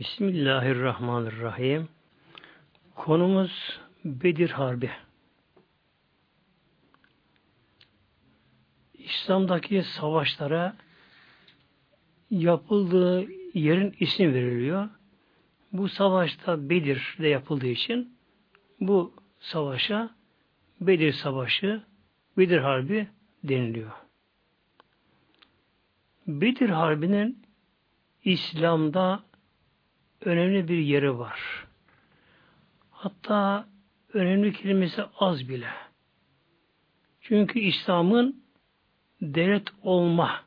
Bismillahirrahmanirrahim. Konumuz Bedir Harbi. İslam'daki savaşlara yapıldığı yerin ismi veriliyor. Bu savaşta Bedir'de yapıldığı için bu savaşa Bedir Savaşı, Bedir Harbi deniliyor. Bedir Harbi'nin İslam'da önemli bir yeri var. Hatta önemli kelimesi az bile. Çünkü İslam'ın devlet olma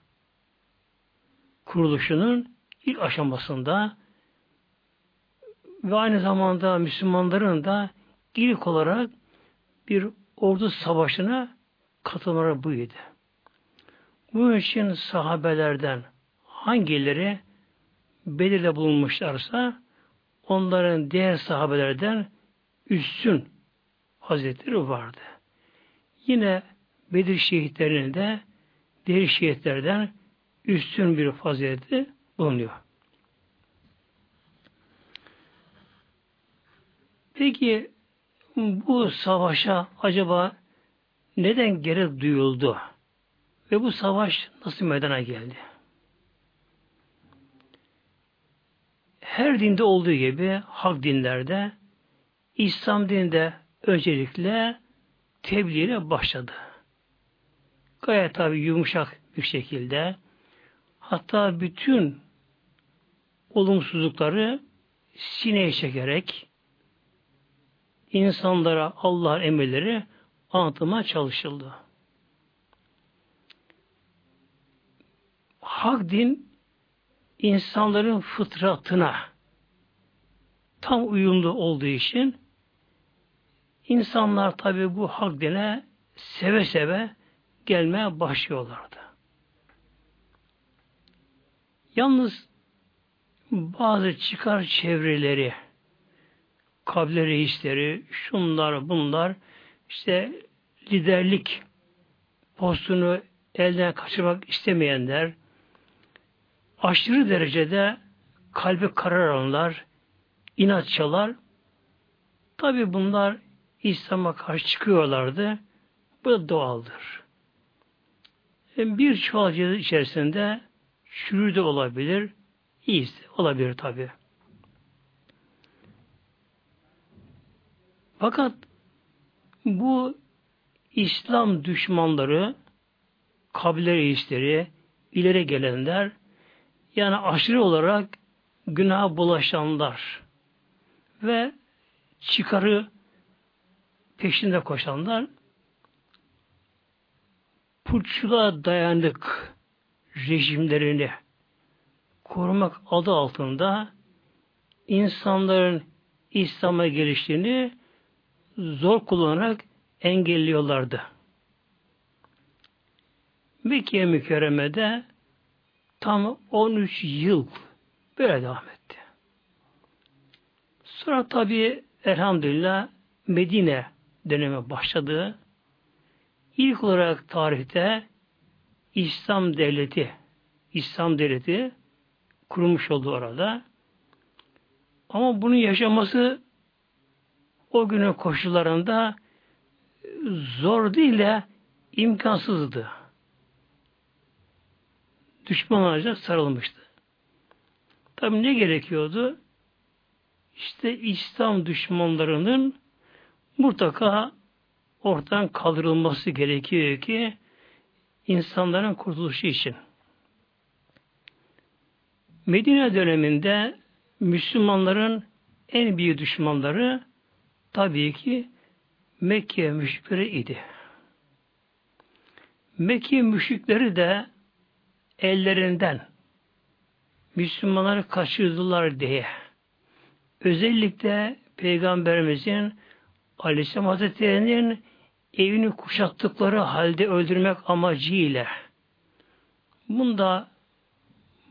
kuruluşunun ilk aşamasında ve aynı zamanda Müslümanların da ilk olarak bir ordu savaşına katılmaları buydu. Bu için sahabelerden hangileri Bedir'de bulunmuşlarsa onların diğer sahabelerden üstün hazretleri vardı. Yine Bedir şehitlerinin de diğer şehitlerden üstün bir fazileti bulunuyor. Peki bu savaşa acaba neden gerek duyuldu? Ve bu savaş nasıl meydana geldi? Her dinde olduğu gibi hak dinlerde İslam dininde öncelikle tebliğine başladı. Gayet tabi yumuşak bir şekilde hatta bütün olumsuzlukları sineye çekerek insanlara Allah'ın emirleri anlatmaya çalışıldı. Hak din insanların fıtratına tam uyumlu olduğu için insanlar tabi bu hak dine seve seve gelmeye başlıyorlardı. Yalnız bazı çıkar çevreleri, kabile reisleri, şunlar bunlar, işte liderlik postunu elden kaçırmak istemeyenler, aşırı derecede kalbi kararanlar, inatçılar, tabi bunlar İslam'a karşı çıkıyorlardı. Bu da doğaldır. Bir çuval içerisinde çürü de olabilir, iyisi olabilir tabi. Fakat bu İslam düşmanları, kabile reisleri, ileri gelenler, yani aşırı olarak günah bulaşanlar ve çıkarı peşinde koşanlar putçuluğa dayanık rejimlerini korumak adı altında insanların İslam'a geliştiğini zor kullanarak engelliyorlardı. Mekke mükerremede tam 13 yıl böyle devam etti. Sonra tabi elhamdülillah Medine dönemi başladı. İlk olarak tarihte İslam devleti İslam devleti kurulmuş oldu orada. Ama bunun yaşaması o günün koşullarında zor değil de imkansızdı. Düşmanlarca sarılmıştı. Tabi ne gerekiyordu? İşte İslam düşmanlarının mutlaka ortadan kaldırılması gerekiyor ki insanların kurtuluşu için. Medine döneminde Müslümanların en büyük düşmanları tabii ki Mekke müşrikleri idi. Mekke müşrikleri de ellerinden Müslümanları kaçırdılar diye özellikle Peygamberimizin Aleyhisselam Hazretleri'nin evini kuşattıkları halde öldürmek amacıyla bunda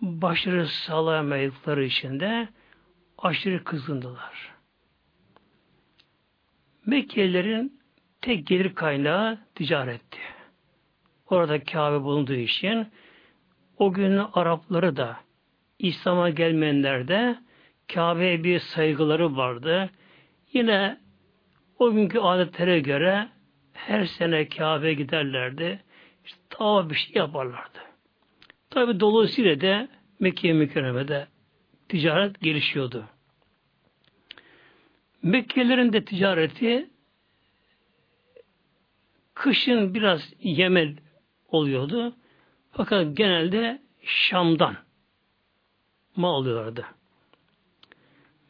başarı sağlayamadıkları için de aşırı kızgındılar. Mekkelilerin tek gelir kaynağı ticaretti. Orada Kabe bulunduğu için o günün Arapları da İslam'a gelmeyenler de Kabe'ye bir saygıları vardı. Yine o günkü adetlere göre her sene Kabe'ye giderlerdi. İşte tavaf bir şey yaparlardı. Tabi dolayısıyla da Mekke mükerremede ticaret gelişiyordu. Mekkelerin de ticareti kışın biraz Yemen oluyordu. Fakat genelde Şam'dan mal alıyorlardı.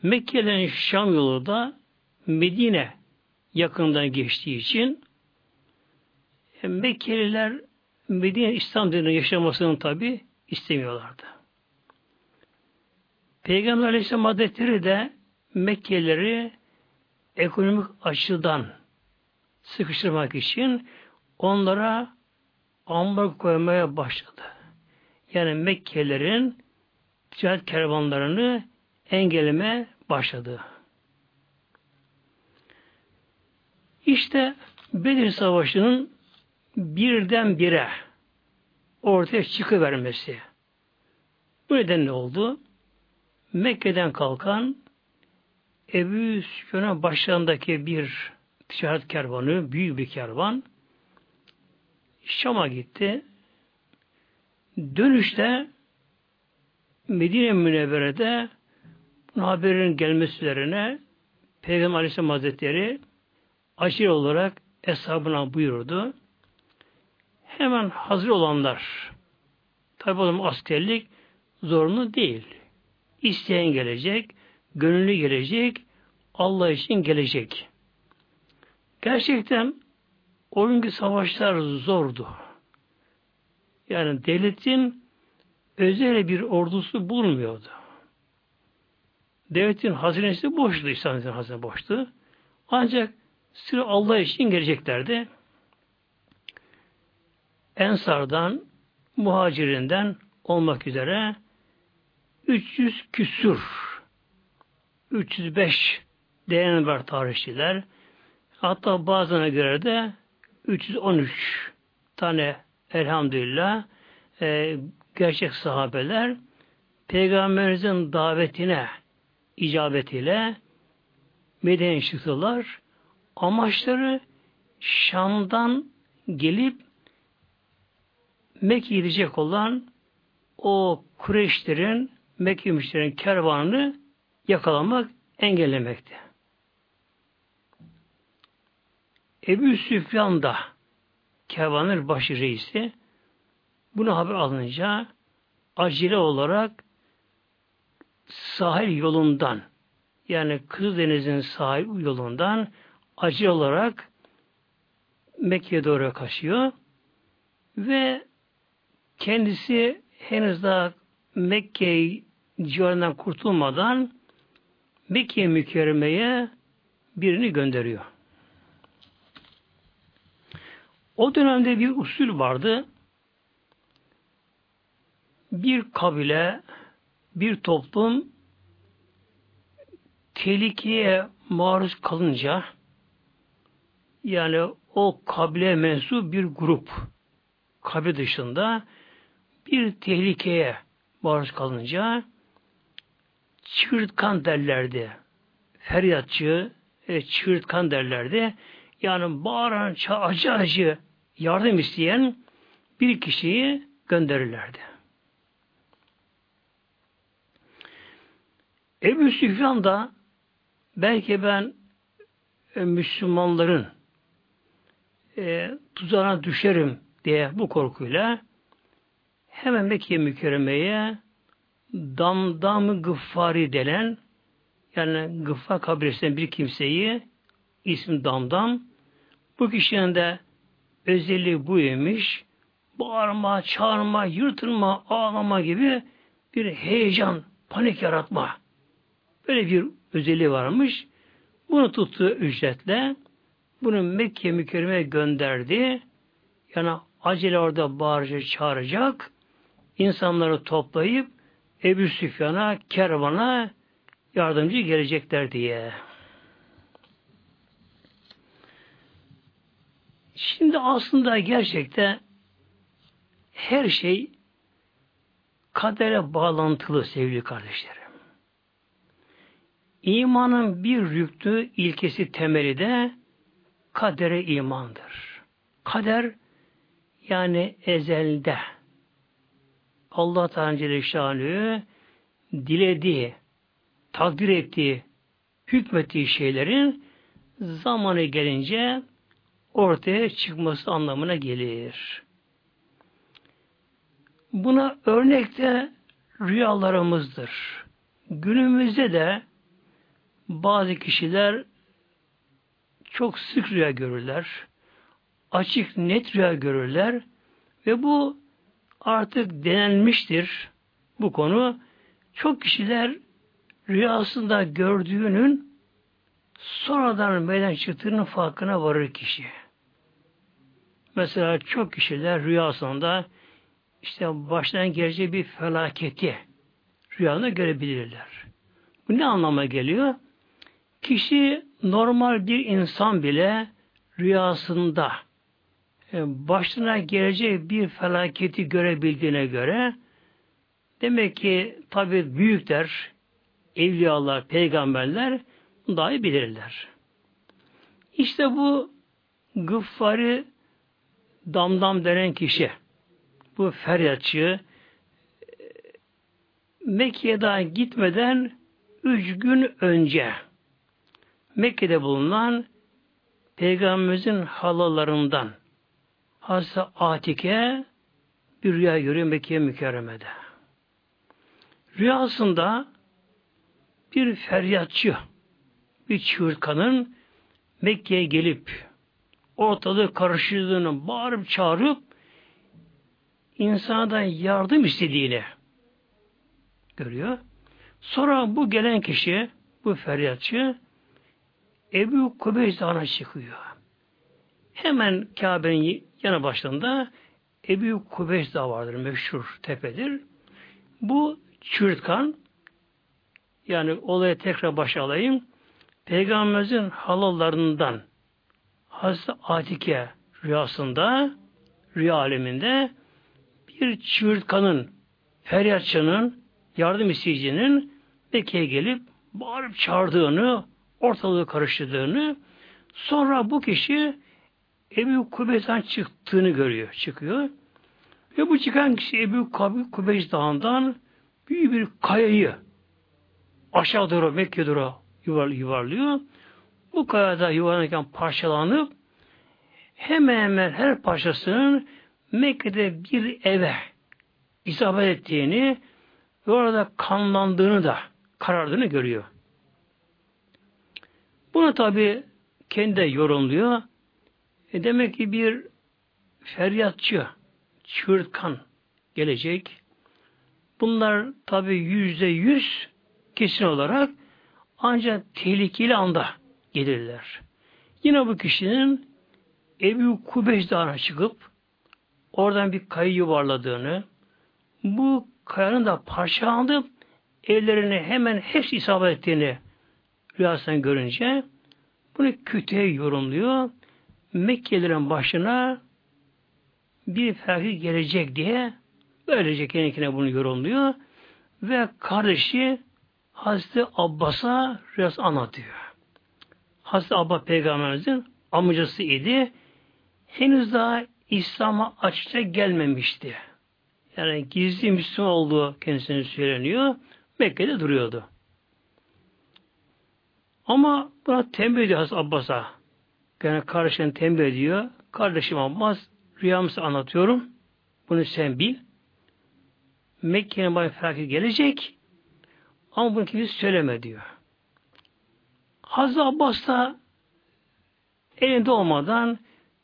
Mekkelerin Şam yolu da Medine yakından geçtiği için e, Mekkeliler Medine İslam dininin yaşamasını tabi istemiyorlardı. Peygamber Aleyhisselam Hazretleri de Mekkelileri ekonomik açıdan sıkıştırmak için onlara ambar koymaya başladı. Yani Mekkelilerin ticaret kervanlarını engelleme başladı. İşte Bedir Savaşı'nın birden bire ortaya çıkıvermesi. Bu nedenle oldu. Mekke'den kalkan Ebu Süfyan'ın başlarındaki bir ticaret kervanı, büyük bir kervan Şam'a gitti. Dönüşte Medine Münevvere'de haberin gelmesi üzerine Peygamber Aleyhisselam Hazretleri aşırı olarak hesabına buyurdu. Hemen hazır olanlar tabi o zaman askerlik zorunlu değil. İsteyen gelecek, gönüllü gelecek, Allah için gelecek. Gerçekten o günkü savaşlar zordu. Yani devletin özel bir ordusu bulunmuyordu. Devletin hazinesi boştu, İslam'ın hazine boştu. Ancak sıra Allah için geleceklerdi. Ensardan, muhacirinden olmak üzere 300 küsür 305 değerli var tarihçiler. Hatta bazılarına göre de 313 tane elhamdülillah e, gerçek sahabeler Peygamberimizin davetine icabetiyle Medine'ye çıktılar. Amaçları Şam'dan gelip Mekke'ye gidecek olan o Kureyşlerin, Mekke kervanını yakalamak, engellemekti. Ebu Süfyan da kervanın başı reisi bunu haber alınca acele olarak sahil yolundan yani Kızıldeniz'in sahil yolundan acele olarak Mekke'ye doğru kaçıyor ve kendisi henüz daha Mekke civarından kurtulmadan Mekke mükerremeye birini gönderiyor. O dönemde bir usul vardı. Bir kabile, bir toplum tehlikeye maruz kalınca yani o kabile mensup bir grup kabile dışında bir tehlikeye maruz kalınca çığırtkan derlerdi. Feryatçı, e, çığırtkan derlerdi. Yani bağıran, acı yardım isteyen bir kişiyi gönderirlerdi. Ebu Süfyan da belki ben e, Müslümanların e, tuzağına düşerim diye bu korkuyla hemen Mekke mükerremeye Damdam Gıffari denen yani Gıffar kabilesinden bir kimseyi ismi Damdam bu kişinin de özelliği buymuş. Bağırma, çağırma, yırtılma, ağlama gibi bir heyecan, panik yaratma. Böyle bir özelliği varmış. Bunu tuttuğu ücretle bunu Mekke mükerreme gönderdi. Yani acele orada bağıracak, çağıracak. insanları toplayıp Ebu Süfyan'a, kervana yardımcı gelecekler diye. Şimdi aslında gerçekte her şey kadere bağlantılı sevgili kardeşlerim. İmanın bir rüktü, ilkesi temeli de kadere imandır. Kader yani ezelde Allah Teala Celle dilediği, takdir ettiği, hükmettiği şeylerin zamanı gelince ortaya çıkması anlamına gelir. Buna örnek de rüyalarımızdır. Günümüzde de bazı kişiler çok sık rüya görürler. Açık, net rüya görürler. Ve bu artık denenmiştir bu konu. Çok kişiler rüyasında gördüğünün sonradan meydana çıktığının farkına varır kişi. Mesela çok kişiler rüyasında işte baştan gelecek bir felaketi rüyada görebilirler. Bu ne anlama geliyor? Kişi normal bir insan bile rüyasında e, başına gelecek bir felaketi görebildiğine göre demek ki tabi büyükler, evliyalar, peygamberler dahi bilirler. İşte bu Gıffari Damdam denen kişi, bu feryatçı Mekke'ye gitmeden üç gün önce Mekke'de bulunan Peygamberimizin halalarından Hazreti Atike bir rüya görüyor Mekke mükerremede. Rüyasında bir feryatçı, bir çığırtkanın Mekke'ye gelip ortalığı karıştırdığını bağırıp çağırıp insanadan yardım istediğini görüyor. Sonra bu gelen kişi, bu feryatçı Ebu Kubeys Dağı'na çıkıyor. Hemen Kabe'nin yanı başında Ebu Kubeys Dağı vardır, meşhur tepedir. Bu çürtkan, yani olaya tekrar başa alayım, Peygamberimizin halallarından Hazreti Atike rüyasında, rüya aleminde bir çığırtkanın, feryatçının, yardım isteyicinin Mekke'ye gelip bağırıp çağırdığını, ortalığı karıştırdığını, sonra bu kişi Ebu Kubeys'ten çıktığını görüyor, çıkıyor. Ve bu çıkan kişi Ebu Kubeys Dağı'ndan büyük bir kayayı aşağı doğru Mekke doğru yuvar, yuvarlıyor. Bu kayada yuvarlanırken parçalanıp hemen hemen her parçasının Mekke'de bir eve isabet ettiğini ve orada kanlandığını da karardığını görüyor. Bunu tabi kendi de yorumluyor. E demek ki bir feryatçı, çığırtkan gelecek. Bunlar tabi yüzde yüz kesin olarak ancak tehlikeli anda gelirler. Yine bu kişinin Ebu Kubeş Dağı'na çıkıp oradan bir kayı yuvarladığını, bu kayanın da parçalanıp ellerini hemen hepsi isabet ettiğini rüyasından görünce bunu kötüye yorumluyor. Mekkelilerin başına bir felaket gelecek diye böylece kendine bunu yorumluyor ve kardeşi Hazreti Abbas'a biraz anlatıyor. Hazreti Abbas peygamberimizin amcası idi. Henüz daha İslam'a açıkça gelmemişti. Yani gizli Müslüman olduğu kendisine söyleniyor. Mekke'de duruyordu. Ama buna tembih ediyor Hazreti Abbas'a. Yani kardeşine tembih ediyor. Kardeşim Abbas rüyamızı anlatıyorum. Bunu sen bil. Mekke'nin bana felaket gelecek. Ama bunu kimse söyleme diyor. Hazreti Abbas da elinde olmadan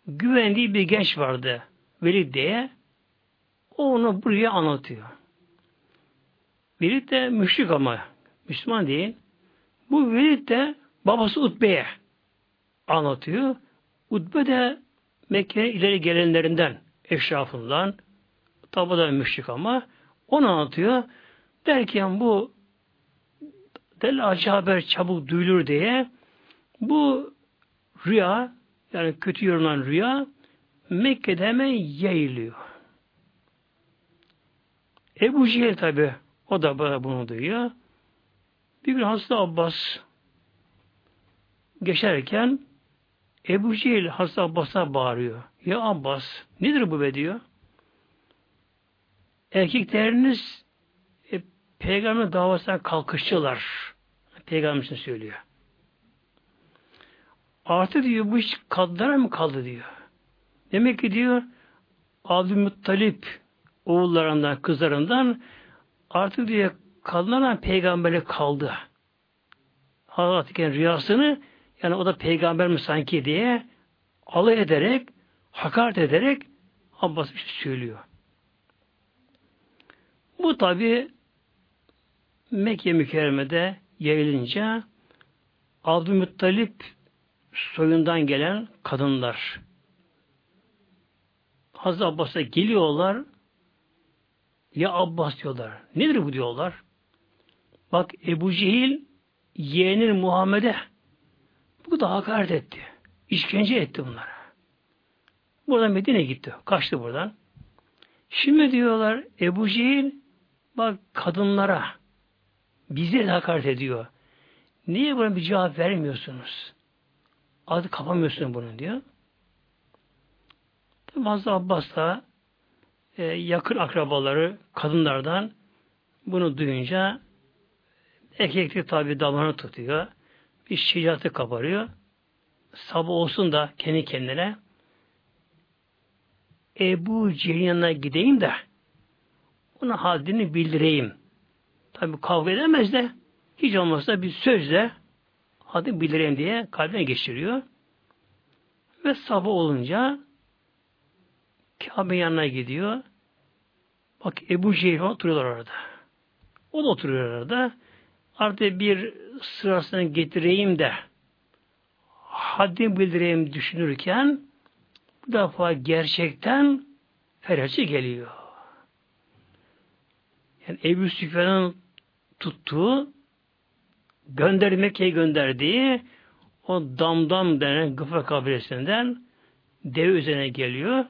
güvendiği bir genç vardı. Velid diye. O onu buraya anlatıyor. Velid de müşrik ama Müslüman değil. Bu Velid de babası Utbe'ye anlatıyor. Utbe de Mekke'nin ileri gelenlerinden, eşrafından, tabi da müşrik ama onu anlatıyor. Derken bu del acı haber çabuk duyulur diye bu rüya yani kötü yorumlanan rüya Mekke'de hemen yayılıyor. Ebu Cehil tabi o da bunu duyuyor. Bir gün Hazreti Abbas geçerken Ebu Cehil Hazreti Abbas'a bağırıyor. Ya Abbas nedir bu be diyor. Erkekleriniz e, peygamber davasına kalkışçılar. Peygamber söylüyor. Artı diyor bu iş kadınlara mı kaldı diyor. Demek ki diyor Abdülmuttalip oğullarından, kızlarından artık diyor kadınlarla peygamberlik kaldı. Hazreti rüyasını yani o da peygamber mi sanki diye alay ederek, hakaret ederek Abbas şey söylüyor. Bu tabi Mekke mükerremede yayılınca Abdülmuttalip soyundan gelen kadınlar Hazreti Abbas'a geliyorlar ya Abbas diyorlar. Nedir bu diyorlar? Bak Ebu Cehil yeğenin Muhammed'e bu da hakaret etti. İşkence etti bunlara. Buradan Medine gitti. Kaçtı buradan. Şimdi diyorlar Ebu Cehil bak kadınlara bize de hakaret ediyor. Niye buna bir cevap vermiyorsunuz? Adı kapamıyorsun bunun diyor. Bazı Abbas da e, yakın akrabaları kadınlardan bunu duyunca erkekli tabi damarını tutuyor. Bir şicatı kabarıyor. Sabah olsun da kendi kendine Ebu Cehil'in gideyim de ona haddini bildireyim. Tabi kavga edemez de hiç olmazsa bir sözle haddini bildireyim diye kalbine geçiriyor. Ve sabah olunca Kabe yanına gidiyor. Bak Ebu Cehil oturuyorlar orada. O da oturuyor orada. Artık bir sırasını getireyim de haddini bildireyim düşünürken bu defa gerçekten ferahçı geliyor. Yani Ebu Süfyan'ın tuttuğu gönder Mekke'ye gönderdiği o damdam denen Gıfar kabilesinden dev üzerine geliyor.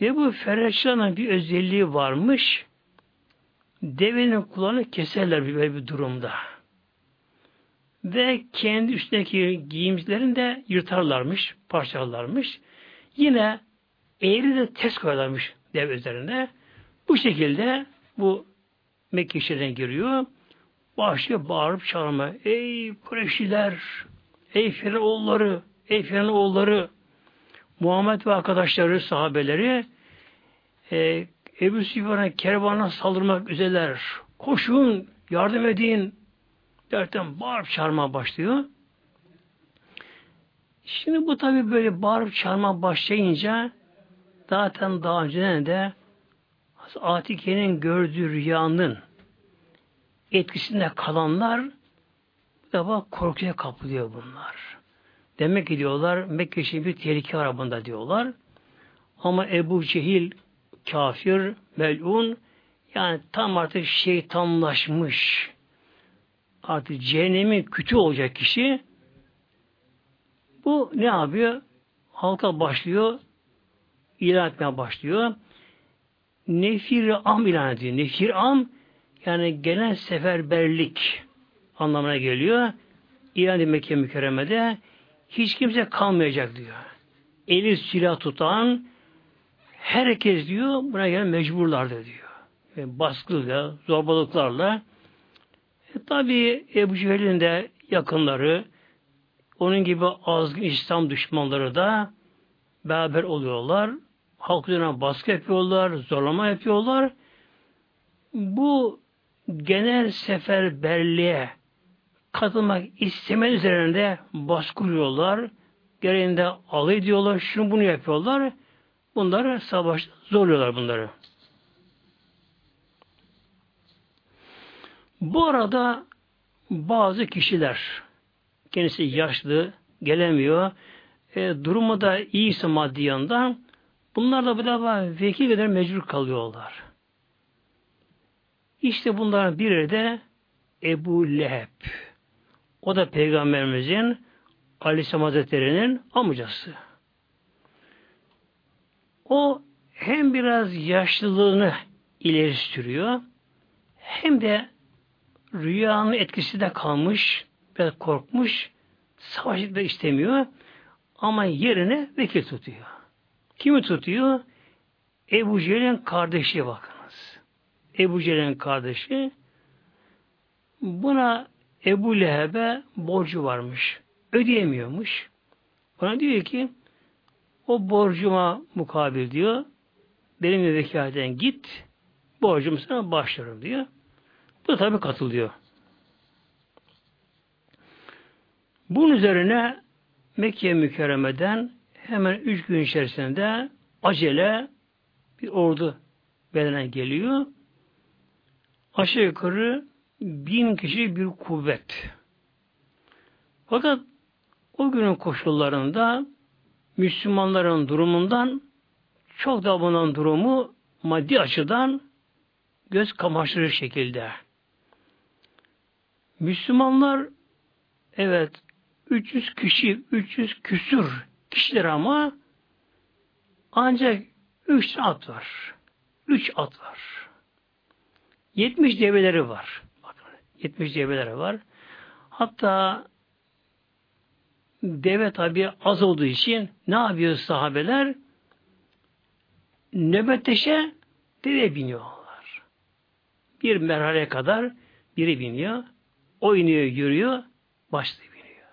Ve bu Ferreşan'ın bir özelliği varmış. Devenin kulağını keserler böyle bir durumda. Ve kendi üstündeki giyimlerini de yırtarlarmış, parçalarlarmış. Yine eğri de ters koyarlarmış dev üzerine. Bu şekilde bu Mekke şehrine giriyor. Başlıyor bağırıp çağırma. Ey Kureyşliler, ey Firavun ey Firavun Muhammed ve arkadaşları, sahabeleri e, Ebu Süfyan'a kervana saldırmak üzereler. Koşun, yardım edin derken bağırıp çağırmaya başlıyor. Şimdi bu tabi böyle bağırıp çağırma başlayınca zaten daha önceden de Atike'nin gördüğü rüyanın etkisinde kalanlar defa korkuya kapılıyor bunlar. Demek ki diyorlar Mekke için bir tehlike var bunda diyorlar. Ama Ebu Cehil kafir, melun yani tam artık şeytanlaşmış artık cehennemin kütü olacak kişi bu ne yapıyor? Halka başlıyor ilan etmeye başlıyor. Nefir am ilan ediyor. Nefir am yani genel seferberlik anlamına geliyor. İlan ediyor Mekke mükerremede hiç kimse kalmayacak diyor. Eli silah tutan herkes diyor buna gelen mecburlardır diyor. Yani baskıyla, zorbalıklarla e, tabi Ebu Cehil'in de yakınları onun gibi azgın İslam düşmanları da beraber oluyorlar. Halk üzerine baskı yapıyorlar, zorlama yapıyorlar. Bu genel seferberliğe katılmak istemen üzerinde baskı kuruyorlar. Gereğinde alay ediyorlar. Şunu bunu yapıyorlar. Bunları savaş zorluyorlar bunları. Bu arada bazı kişiler kendisi yaşlı, gelemiyor. E, durumu da iyiyse maddi yandan bunlarla beraber vekil kadar mecbur kalıyorlar. İşte bunların biri de Ebu Leheb. O da Peygamberimizin Aleyhisselam Hazretleri'nin amcası. O hem biraz yaşlılığını ileri sürüyor hem de rüyanın etkisi de kalmış biraz korkmuş Savaş etmek istemiyor. Ama yerine vekil tutuyor. Kimi tutuyor? Ebu Cehil'in kardeşi bakınız. Ebu Cehil'in kardeşi buna Ebu Leheb'e borcu varmış. Ödeyemiyormuş. Bana diyor ki o borcuma mukabil diyor benim vekaleten git borcumu sana başlarım diyor. Bu tabi katılıyor. Bunun üzerine Mekke mükerremeden hemen üç gün içerisinde acele bir ordu bedene geliyor. Aşağı yukarı bin kişi bir kuvvet. Fakat o günün koşullarında Müslümanların durumundan çok da bunun durumu maddi açıdan göz kamaştırır şekilde. Müslümanlar evet 300 kişi, 300 küsür kişiler ama ancak 3 at var. 3 at var. 70 develeri var. Bakın 70 develeri var. Hatta deve tabi az olduğu için ne yapıyor sahabeler? Nöbetleşe deve biniyorlar. Bir merhale kadar biri biniyor, o iniyor, yürüyor, başlıyor biniyor.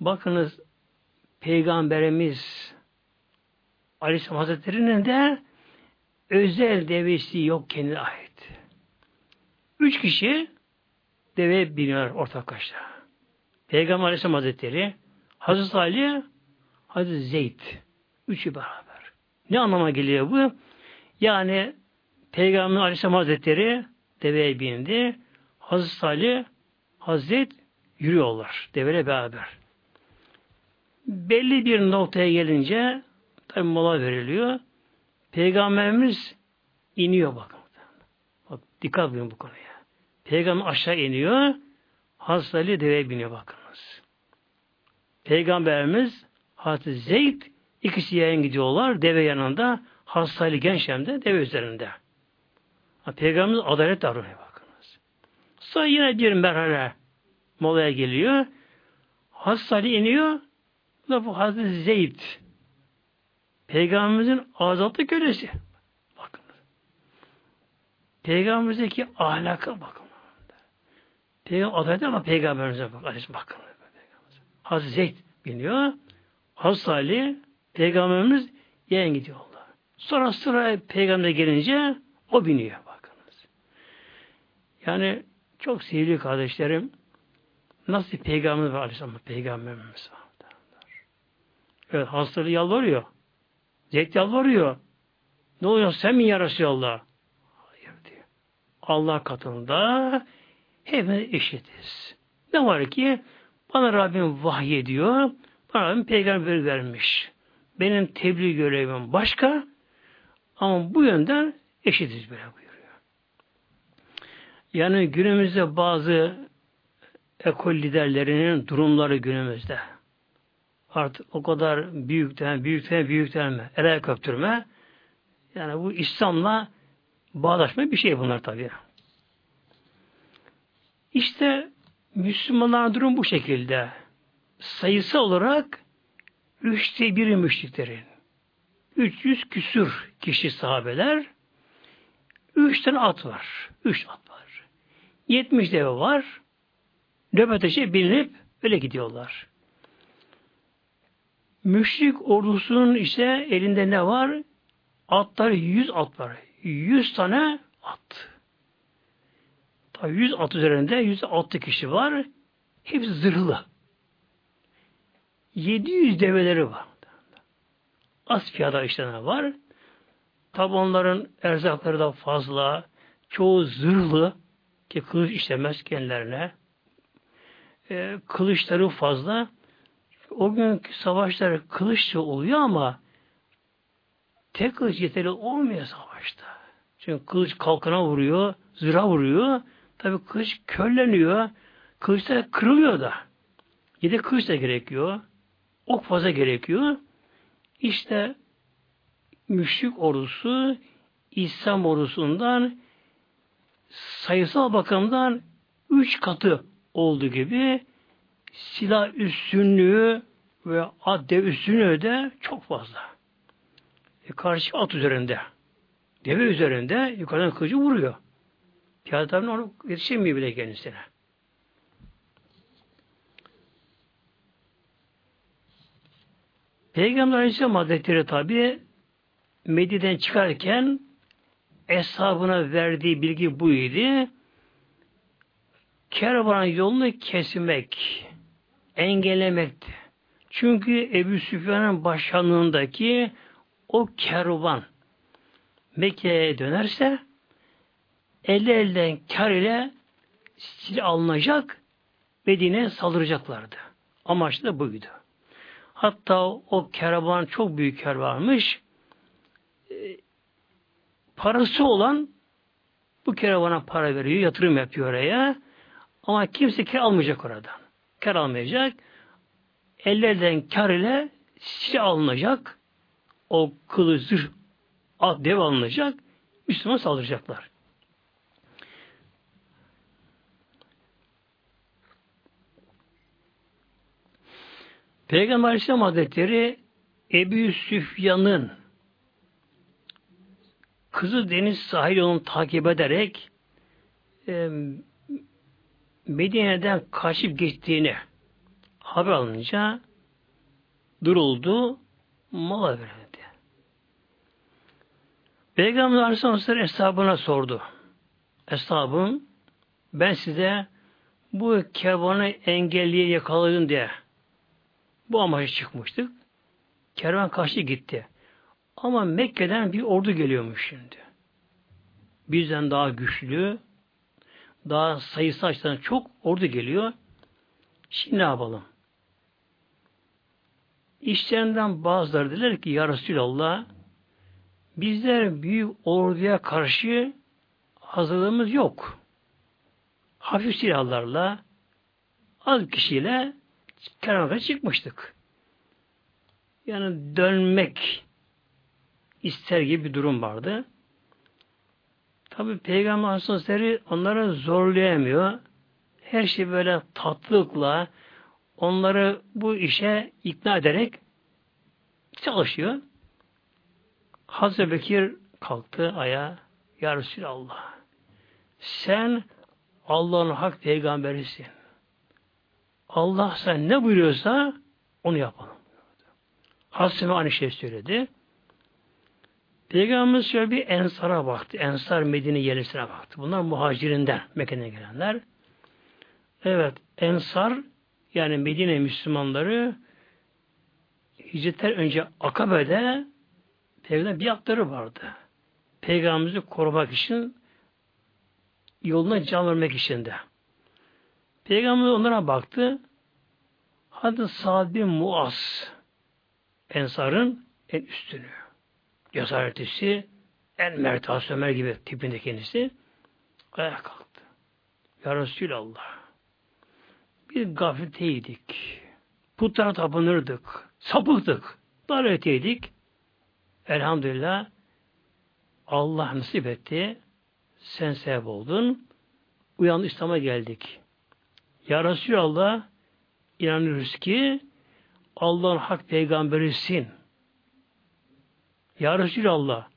Bakınız Peygamberimiz Aleyhisselam Hazretleri'nin de özel devesi yok kendine ait. Üç kişi deve biniyor ortaklaşa. Peygamber Aleyhisselam Hazretleri, Hazreti Ali, Hazreti Zeyd. Üçü beraber. Ne anlama geliyor bu? Yani Peygamber Aleyhisselam Hazretleri deveye bindi. Hazreti Ali, Hazreti yürüyorlar. Deveyle beraber. Belli bir noktaya gelince tabi mola veriliyor. Peygamberimiz iniyor bakın. Bak dikkat edin bu konuya. Peygamber aşağı iniyor. Hazreti deveye biniyor bakınız. Peygamberimiz Hazreti Zeyd ikisi yayın gidiyorlar. Deve yanında Hazreti genç hem de deve üzerinde. Peygamberimiz adalet davranıyor bakınız. Sonra yine bir merhale molaya geliyor. Hazreti iniyor. Bu da bu Hazreti Zeyd. Peygamberimizin azatlı kölesi. Bakın. Peygamberimizdeki ahlaka bakın. Peygamber adalet ama peygamberimize bak. Bakın. Hazreti Zeyd biniyor. Hazreti Ali peygamberimiz yeğen gidiyorlar. Sonra sıra peygamber gelince o biniyor bakınız. Yani çok sevgili kardeşlerim nasıl bir peygamber var Aleyhisselam peygamberimiz var. Evet hastalığı yalvarıyor. Zeyd yalvarıyor. Ne oluyor sen mi ya Resulallah? Hayır diyor. Allah katında hepimiz eşitiz. Ne var ki bana Rabbim vahiy ediyor. Bana Rabbim peygamber vermiş. Benim tebliğ görevim başka ama bu yönden eşitiz böyle buyuruyor. Yani günümüzde bazı ekol liderlerinin durumları günümüzde artık o kadar büyükten, büyükten, büyükten mi? El köptürme. Yani bu İslam'la bağdaşma bir şey bunlar tabi. İşte Müslümanların durum bu şekilde. Sayısı olarak üçte biri müşriklerin. 300 küsür kişi sahabeler. Üç tane at var. Üç at var. 70 deve var. Nöbet bilinip öyle gidiyorlar. Müşrik ordusunun ise elinde ne var? Atları yüz at var. Yüz tane at. Tabi yüz at üzerinde yüz altı kişi var. Hepsi zırhlı. Yedi yüz develeri var. Az fiyata işlenen var. Tabi onların erzakları da fazla. Çoğu zırhlı ki kılıç işlemez kendilerine. E, kılıçları fazla. O günkü savaşlar kılıçla oluyor ama tek kılıç yeterli olmuyor savaşta. Çünkü kılıç kalkana vuruyor, zıra vuruyor. Tabi kılıç körleniyor. Kılıçlar kırılıyor da. Yedek kılıç da gerekiyor. Ok fazla gerekiyor. İşte müşrik ordusu İslam ordusundan sayısal bakımdan üç katı olduğu gibi silah üstünlüğü ve at dev üstünlüğü de çok fazla. E karşı at üzerinde. Deve üzerinde yukarıdan kılıcı vuruyor. Piyade tabi onu yetişemiyor bile kendisine. Peygamber Aleyhisselam Hazretleri tabi Medine'den çıkarken eshabına verdiği bilgi buydu. Kervan yolunu kesmek, engellemekti. Çünkü Ebu Süfyan'ın başkanlığındaki o kervan Mekke'ye dönerse elle elden kar ile silah alınacak Medine'ye saldıracaklardı. Amaç da buydu. Hatta o kervan çok büyük kervanmış. E, parası olan bu keravana para veriyor, yatırım yapıyor oraya. Ama kimse kar almayacak oradan. Kar almayacak. Ellerden kar ile silah alınacak. O kılıç, zırh, at, dev alınacak. Müslüman saldıracaklar. Peygamber Aleyhisselam Hazretleri Ebu Süfyan'ın kızı deniz sahil yolunu takip ederek e, Medine'den kaçıp geçtiğini haber alınca duruldu, mola verildi. Peygamber Aleyhisselam hesabına sordu. Eshabım ben size bu kervanı engelliye yakaladım diye bu amaçla çıkmıştık. Kervan kaçtı gitti. Ama Mekke'den bir ordu geliyormuş şimdi. Bizden daha güçlü, daha sayısı açıdan çok ordu geliyor. Şimdi ne yapalım? İşlerinden bazıları dediler ki Ya Resulallah bizler büyük orduya karşı hazırlığımız yok. Hafif silahlarla az kişiyle karanlığa çıkmıştık. Yani dönmek ister gibi bir durum vardı. Tabi Peygamber Aleyhisselatü onları zorlayamıyor. Her şey böyle tatlılıkla onları bu işe ikna ederek çalışıyor. Hazreti Bekir kalktı aya. Ya Resulallah sen Allah'ın hak peygamberisin. Allah sen ne buyuruyorsa onu yapalım. Hazreti aynı şey söyledi. Peygamberimiz şöyle bir ensara baktı. Ensar Medine yerlisine baktı. Bunlar muhacirinden Mekke'ne gelenler. Evet, ensar yani Medine Müslümanları hicretten önce Akabe'de Peygamber'in bir hakları vardı. Peygamberimizi korumak için yoluna can vermek için de. Peygamber onlara baktı. Hadi Sa'd bin Muaz Ensar'ın en üstünü. Cesaretlisi en mertası Ömer gibi tipinde kendisi ayağa kalktı. Ya Resulallah bir gafleteydik. Putlara tapınırdık. Sapıktık. Dalaleteydik. Elhamdülillah Allah nasip etti. Sen sebep oldun. Uyandı İslam'a geldik. Ya Resulallah inanıyoruz ki Allah'ın hak peygamberisin. Ya Resulallah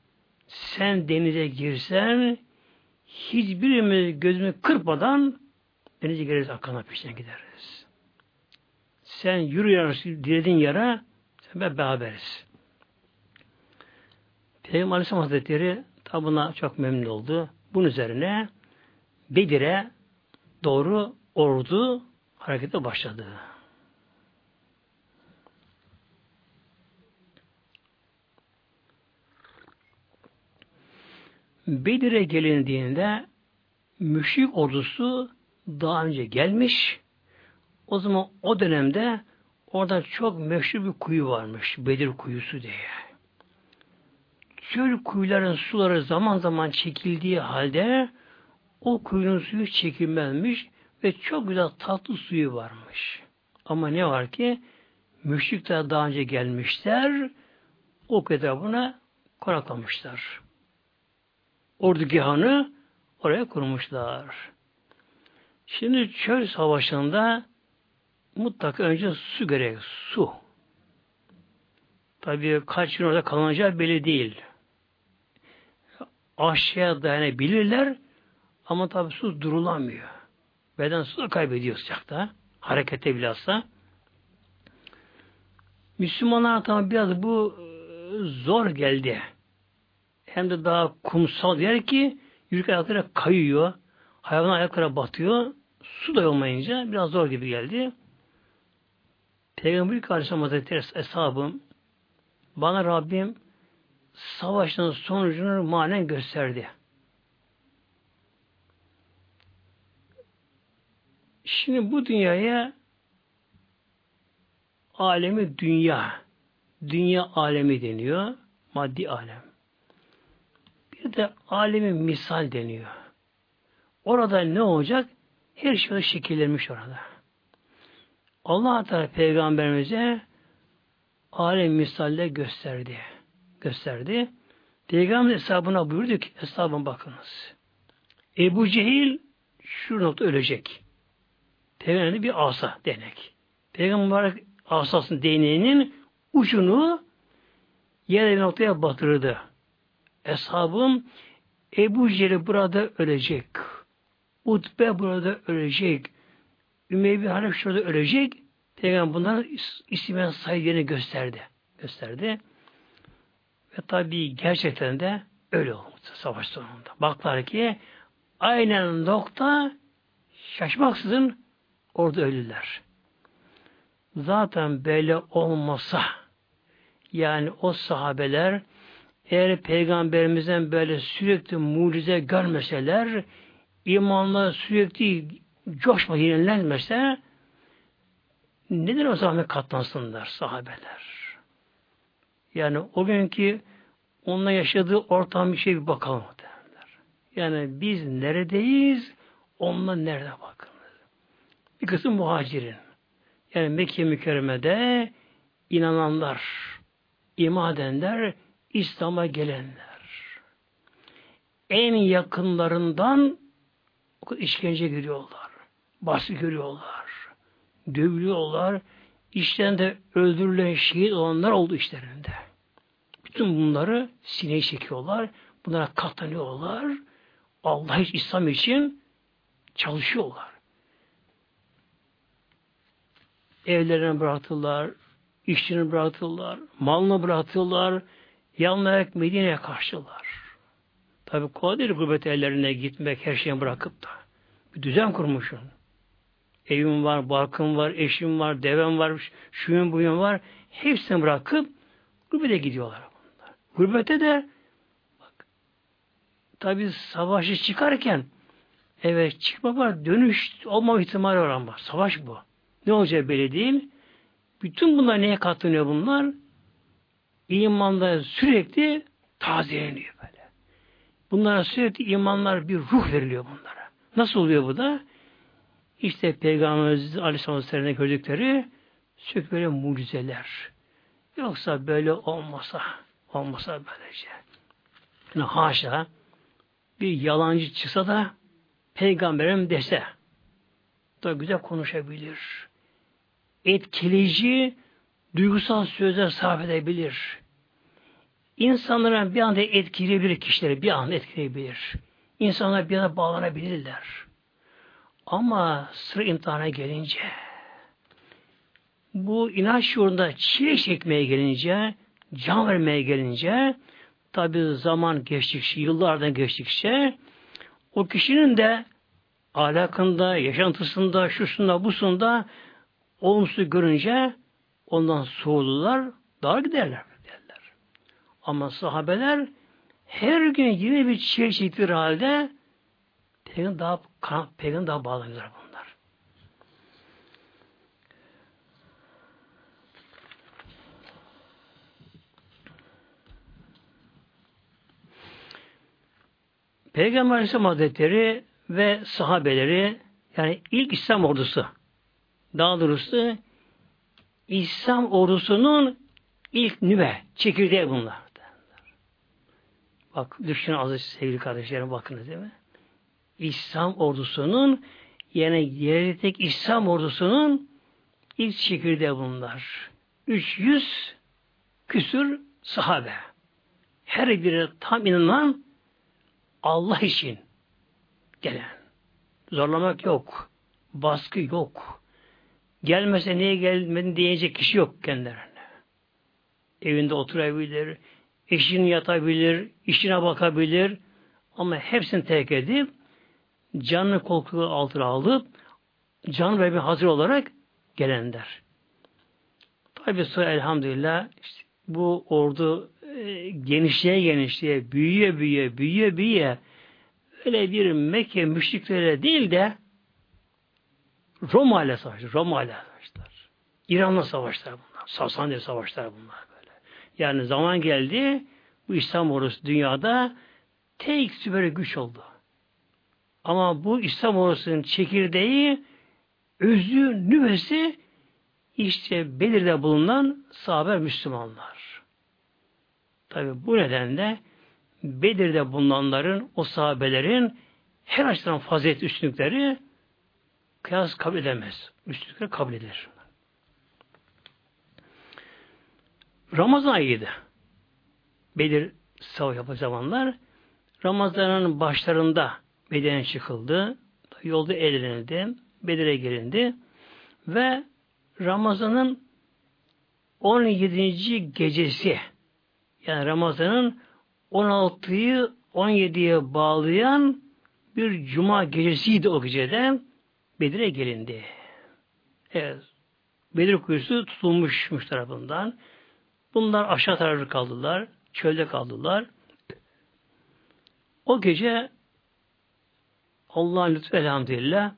sen denize girsen hiçbirimiz gözümü kırpmadan denize gireriz akına peşine gideriz. Sen yürü ya Resulallah dilediğin yere sen ben beraberiz. Peygamber Aleyhisselam Hazretleri tabuna çok memnun oldu. Bunun üzerine Bedir'e doğru ordu harekete başladı. Bedir'e gelindiğinde müşrik ordusu daha önce gelmiş. O zaman o dönemde orada çok meşhur bir kuyu varmış. Bedir kuyusu diye. Çöl kuyuların suları zaman zaman çekildiği halde o kuyunun suyu çekilmezmiş ve çok güzel tatlı suyu varmış. Ama ne var ki müşrikler daha önce gelmişler o kadar buna konaklamışlar. Ordugahını oraya kurmuşlar. Şimdi çöl savaşında mutlaka önce su gerek. Su. Tabii kaç gün orada kalınacağı belli değil. Aşağıya dayanabilirler ama tabii su durulamıyor. Beden su da kaybediyor sıcakta. Harekete bilhassa. Müslümanlar tabi biraz bu e, zor geldi. Hem de daha kumsal yer ki yürük ayaklara kayıyor. Hayvan ayaklara batıyor. Su da olmayınca biraz zor gibi geldi. Peygamber Aleyhisselam Hazretleri hesabım bana Rabbim savaşın sonucunu manen gösterdi. Şimdi bu dünyaya alemi dünya, dünya alemi deniyor, maddi alem. Bir de alemi misal deniyor. Orada ne olacak? Her şey şekillenmiş orada. Allah Teala peygamberimize alem misalle gösterdi. Gösterdi. Peygamber hesabına buyurdu ki hesabına bakınız. Ebu Cehil şu nokta ölecek. Peygamber'in bir asa denek. Peygamber asasının değneğinin ucunu yere noktaya batırdı. Eshabım Ebu Cehil burada ölecek. Utbe burada ölecek. Ümeyye bin Halef şurada ölecek. Peygamber bunların isimden saydığını gösterdi. Gösterdi. Ve tabi gerçekten de öyle oldu savaş sonunda. Baklar ki aynen nokta şaşmaksızın orada ölüler. Zaten böyle olmasa yani o sahabeler eğer peygamberimizden böyle sürekli mucize görmeseler imanla sürekli coşma yenilenmese neden o zaman katlansınlar sahabeler? Yani o günkü onunla yaşadığı ortam bir şey bir bakalım derler. Yani biz neredeyiz? Onunla nerede bakın. Bir kısım muhacirin. Yani Mekke mükerremede inananlar, iman edenler, İslam'a gelenler. En yakınlarından işkence görüyorlar. Baskı görüyorlar. Dövülüyorlar. İşlerinde öldürülen şehit olanlar oldu işlerinde. Bütün bunları sineye çekiyorlar. Bunlara katlanıyorlar. Allah hiç İslam için çalışıyorlar. Evlerini bıraktılar, işçini bıraktılar, malını bıraktılar, yalnız Medine'ye karşılar. Tabi kolay değil gurbet ellerine gitmek, her şeyi bırakıp da. Bir düzen kurmuşsun. Evim var, barkım var, eşim var, devem var, şuyum buyum var. Hepsini bırakıp gurbete gidiyorlar bunlar. Gurbete de bak tabi savaşı çıkarken evet çıkma var, dönüş olma ihtimali var ama savaş bu. Ne olacak belli değil. Bütün bunlar neye katlanıyor bunlar? İmanda sürekli tazeleniyor böyle. Bunlara sürekli imanlar bir ruh veriliyor bunlara. Nasıl oluyor bu da? İşte Peygamberimiz Aleyhisselam'ın gördükleri sürekli böyle mucizeler. Yoksa böyle olmasa, olmasa böylece. Yani haşa bir yalancı çıksa da peygamberim dese da güzel konuşabilir. Etkileyici duygusal sözler sarf edebilir. İnsanlara bir anda etkileyebilir kişileri, bir anda etkileyebilir. İnsanlar bir anda bağlanabilirler. Ama sıra imtihana gelince bu inanç yolunda çile çekmeye gelince can vermeye gelince tabi zaman geçtikçe, yıllardan geçtikçe o kişinin de ahlakında, yaşantısında, şusunda, busunda olumsuz görünce ondan soğudular, dar giderler. Ama sahabeler her gün yine bir çile çektiği halde Peygamber daha, peygamber daha bağlanıyorlar bunlar. Peygamber Aleyhisselam Hazretleri ve sahabeleri yani ilk İslam ordusu daha doğrusu İslam ordusunun ilk nüve, çekirdeği bunlar. Bak düşünün aziz sevgili kardeşlerim bakınız değil mi? İslam ordusunun yani yerdeki İslam ordusunun ilk çekirdeği bunlar. 300 küsür sahabe. Her biri tam inanan Allah için gelen. Zorlamak yok. Baskı yok. Gelmese niye gelmedin diyecek kişi yok kendilerine. Evinde oturabilir, eşini yatabilir, işine bakabilir ama hepsini terk edip canını koltuğu altına alıp can ve bir hazır olarak gelenler. Tabi sonra elhamdülillah işte bu ordu e, genişliğe genişliğe büyüye büyüye büyüye büyüye öyle bir Mekke müşriklere değil de Roma ile savaştılar. Roma ile savaştılar. İran'la savaştılar bunlar. Sasaniye savaştılar bunlar. Yani zaman geldi bu İslam ordusu dünyada tek süper güç oldu. Ama bu İslam ordusunun çekirdeği özü, nüvesi işte belirde bulunan sahabe Müslümanlar. Tabi bu nedenle Bedir'de bulunanların, o sahabelerin her açıdan fazilet üstünlükleri kıyas kabul edemez. Üstünlükleri kabul edilir. Ramazan ayıydı. Bedir savaş yapı zamanlar. Ramazan'ın başlarında Bedir'e çıkıldı. Yolda eğlenildi. Bedir'e gelindi. Ve Ramazan'ın 17. gecesi yani Ramazan'ın 16'yı 17'ye bağlayan bir cuma gecesiydi o gecede Bedir'e gelindi. Evet. Bedir kuyusu tutulmuşmuş tarafından. Bunlar aşağı tarafı kaldılar. Çölde kaldılar. O gece Allah'ın lütfu elhamdülillah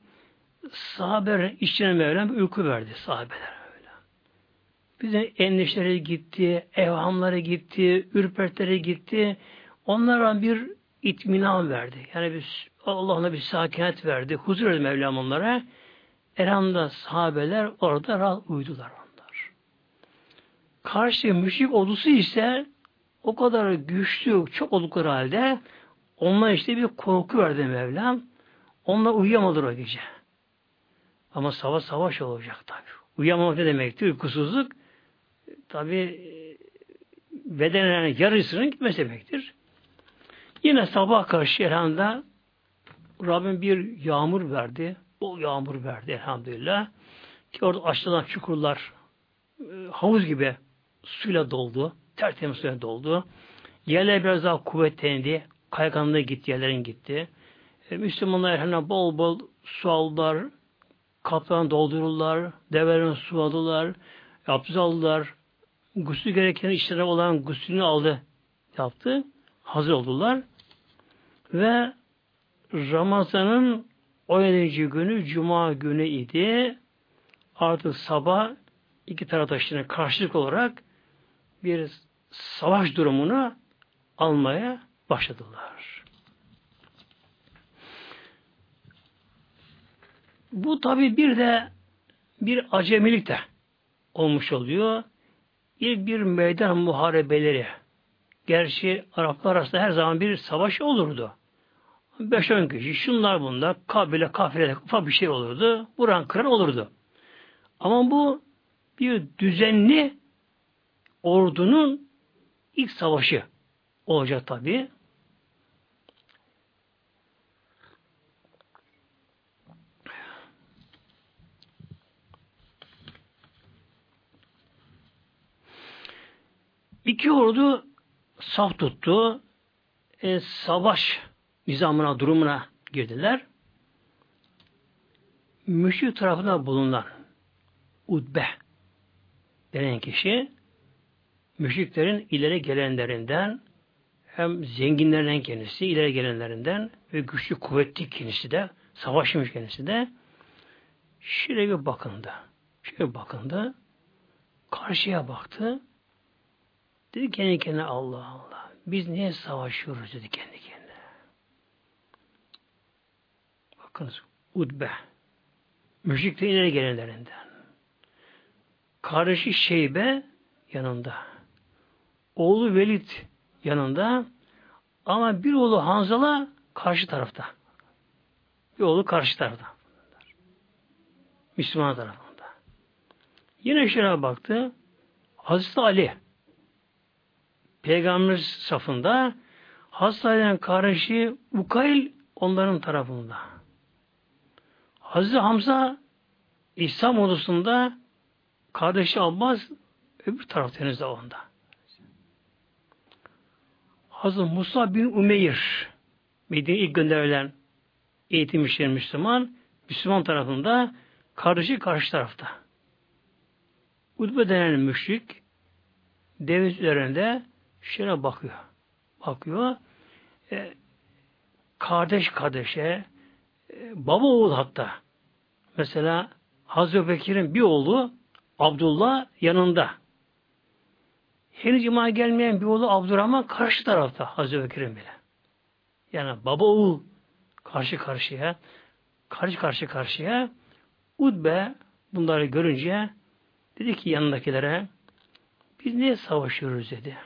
sahabeler içine Mevlam bir uyku verdi sahabeler öyle. Bizim endişeleri gitti, evhamları gitti, ürpertileri gitti. Onlara bir itminan verdi. Yani bir, Allah ona bir sakinet verdi. Huzur verdi Mevlam onlara. Elhamdülillah sahabeler orada rahat uyudular. Karşı müşrik ordusu ise o kadar güçlü, çok oldukları halde onlar işte bir korku verdi Mevlam. Onlar uyuyamadılar o gece. Ama savaş savaş olacak tabi. Uyuyamamak ne demektir? Uykusuzluk tabi bedenen yarısının gitmesi demektir. Yine sabah karşı elhamdülillah Rabbim bir yağmur verdi. O yağmur verdi elhamdülillah. Ki orada açılan çukurlar e, havuz gibi suyla doldu. Tertemiz suyla doldu. Yerler biraz daha kuvvetlendi. Kayganlığı gitti, yerlerin gitti. E, Müslümanlar hemen bol bol su aldılar, kaptan doldururlar, develerin su aldılar, abdest aldılar, gusül gereken işlere olan gusülünü aldı, yaptı, hazır oldular. Ve Ramazan'ın 17. günü Cuma günü idi. Artık sabah iki taraf taşına karşılık olarak bir savaş durumunu almaya başladılar. Bu tabi bir de bir acemilik de olmuş oluyor. İlk bir meydan muharebeleri. Gerçi Araplar arasında her zaman bir savaş olurdu. 5-10 kişi, şunlar bunlar, kabile, kafile, ufak bir şey olurdu. Vuran kıran olurdu. Ama bu bir düzenli ordunun ilk savaşı olacak tabi. İki ordu saf tuttu. E, savaş nizamına, durumuna girdiler. Müşrik tarafında bulunan Udbe denen kişi müşriklerin ileri gelenlerinden hem zenginlerden kendisi, ileri gelenlerinden ve güçlü kuvvetli kendisi de savaşmış kendisi de şöyle bir bakındı. Şöyle bakındı. Karşıya baktı. Dedi kendi kendine Allah Allah. Biz niye savaşıyoruz dedi kendi kendine. Bakınız Udbe. Müşrikte ileri gelenlerinden. Kardeşi Şeybe yanında. Oğlu Velid yanında. Ama bir oğlu Hanzala karşı tarafta. Bir oğlu karşı tarafta. Müslüman tarafında. Yine şöyle baktı. Hazreti Ali Peygamber safında Hazreti Ali'nin kardeşi Ukayl onların tarafında. Hazreti Hamza İslam ordusunda kardeşi Abbas öbür taraf denizde onda. Hazreti Musa bin Umeyr Medine'ye ilk gönderilen eğitim işleri Müslüman Müslüman tarafında kardeşi karşı tarafta. Utbe denen müşrik deniz üzerinde şöyle bakıyor. Bakıyor. E, kardeş kardeşe e, baba oğul hatta. Mesela Hazreti Bekir'in bir oğlu Abdullah yanında. Henüz imana gelmeyen bir oğlu Abdurrahman karşı tarafta Hazreti Bekir'in bile. Yani baba oğul karşı karşıya karşı karşı karşıya Udbe bunları görünce dedi ki yanındakilere biz niye savaşıyoruz dedi.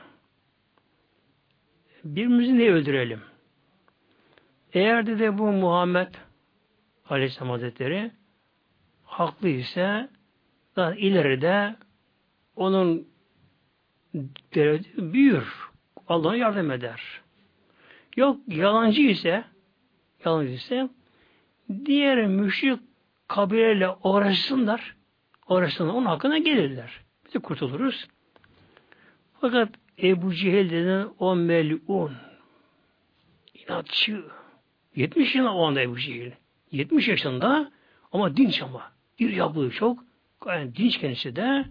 Birbirimizi niye öldürelim? Eğer dedi bu Muhammed Aleyhisselam Hazretleri haklı ise daha ileride onun büyür. Allah'a yardım eder. Yok yalancı ise yalancı ise diğer müşrik kabileyle uğraşsınlar. Uğraşsınlar. Onun hakkına gelirler. Biz de kurtuluruz. Fakat Ebu Cehil denen o melun inatçı 70 yılında o anda Ebu Cehil. 70 yaşında ama dinç ama. Bir yapığı çok. Yani dinç kendisi de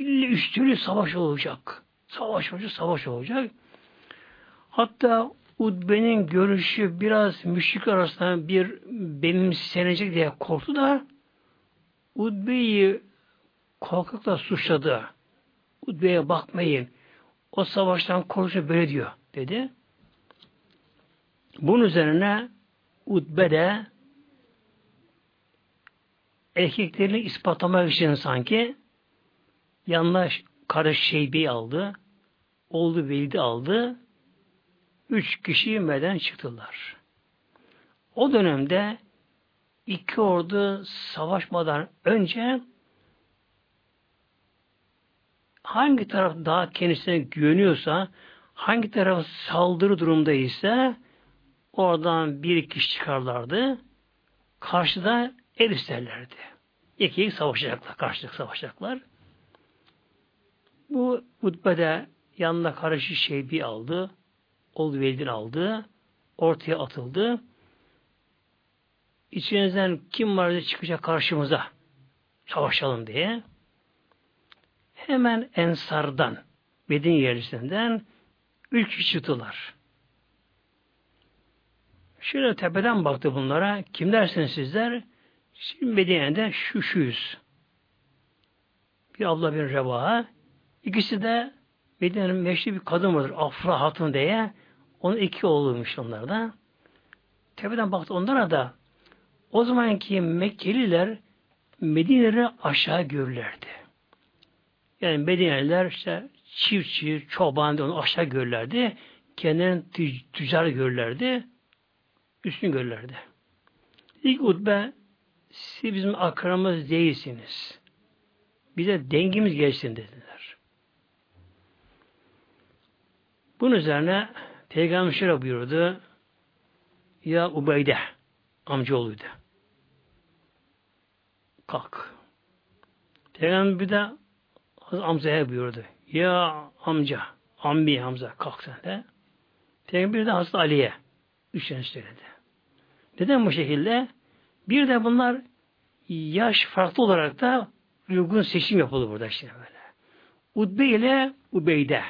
üstünü savaş olacak. Savaş olacak, savaş olacak. Hatta Udbe'nin görüşü biraz müşrik arasında bir benimsenecek diye korktu da Udbe'yi korkakla suçladı. Udbe'ye bakmayın. O savaştan korkunca böyle diyor dedi. Bunun üzerine Udbe de erkeklerini ispatlamak için sanki yanına kardeş Şeybe'yi aldı. Oğlu Velid'i aldı. Üç kişi meden çıktılar. O dönemde iki ordu savaşmadan önce hangi taraf daha kendisine güveniyorsa, hangi taraf saldırı durumdaysa oradan bir kişi çıkarlardı. Karşıda el isterlerdi. İki savaşacaklar, karşılık savaşacaklar. Bu hutbede yanına karşı şeybi aldı. Oğlu Velid'in aldı. Ortaya atıldı. İçinizden kim var diye çıkacak karşımıza savaşalım diye. Hemen Ensar'dan, Medine yerlisinden üç kişi çıktılar. Şöyle tepeden baktı bunlara. Kim dersiniz sizler? Şimdi Medine'de şu şuyuz. Bir abla bir revaha. İkisi de Medine'nin meşhur bir kadın vardır. Afra Hatun diye. Onun iki oğluymuş onlarda. Tepeden baktı onlara da o zamanki Mekkeliler Medine'leri aşağı görürlerdi. Yani Medineliler işte çiftçi, çoban onu aşağı görürlerdi. Kendilerini tüccar görürlerdi. Üstün görürlerdi. İlk utbe siz bizim akramız değilsiniz. Bize dengimiz geçsin dediler. Bunun üzerine Peygamber şöyle buyurdu. Ya Ubeyde amcaoğluydu. Kalk. Peygamber bir de Hamza'ya buyurdu. Ya amca, ammi Hamza kalk sen de. Peygamber de Hazreti Ali'ye üç tane söyledi. Neden bu şekilde? Bir de bunlar yaş farklı olarak da uygun seçim yapıldı burada işte böyle. Udbe ile Ubeyde.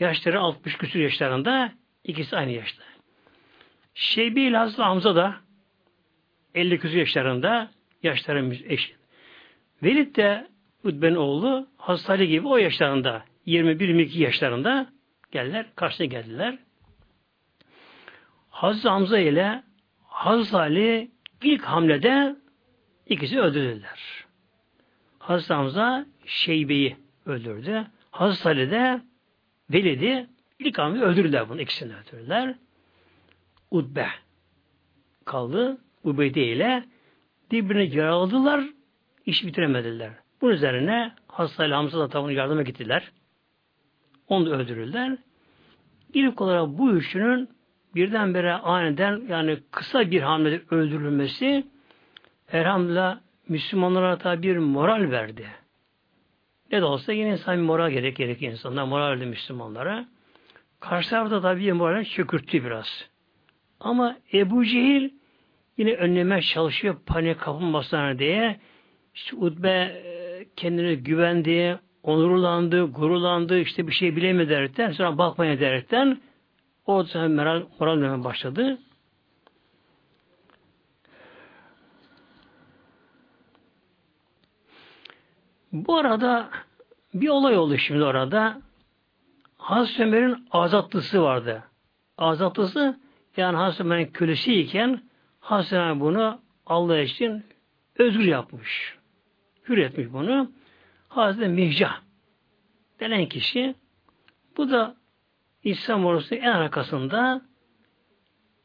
Yaşları 60 küsur yaşlarında. ikisi aynı yaşta. Şeybi Hazreti Hamza da 50 küsur yaşlarında. Yaşları eşit. Velid de Udbe'nin oğlu Hazreti gibi o yaşlarında 21-22 yaşlarında geldiler. Karşısına geldiler. Hazreti Hamza ile Hazreti Ali ilk hamlede ikisi öldürdüler. Hazreti Hamza Şeybe'yi öldürdü. Hazreti Ali de Velid'i ilk hamle öldürdüler bunu. ikisini öldürdüler. Udbe kaldı. Ubeyde ile birbirine yaraladılar. iş bitiremediler. Bunun üzerine hastayla Hamza da tabi yardıma gittiler. Onu da öldürürler. İlk olarak bu üçünün birdenbire aniden yani kısa bir hamlede öldürülmesi elhamdülillah Müslümanlara da bir moral verdi. Ne de olsa yine insan moral gerek gerek insanlar moral verdi Müslümanlara. Karşı tarafta tabi bir moral çökürttü biraz. Ama Ebu Cehil yine önleme çalışıyor panik kapılmasına diye. İşte Utbe e, kendine güvendi, onurlandı, gururlandı, işte bir şey bilemedi derekten, sonra bakmaya derekten o zaman moral, moral başladı. Bu arada bir olay oldu şimdi orada. Hazreti Ömer'in azatlısı vardı. Azatlısı yani Hazreti Ömer'in kölesiyken Hazreti Ömer bunu Allah için özgür yapmış. Hür etmiş bunu. Hazreti Mihca denen kişi bu da İslam ordusunun en arkasında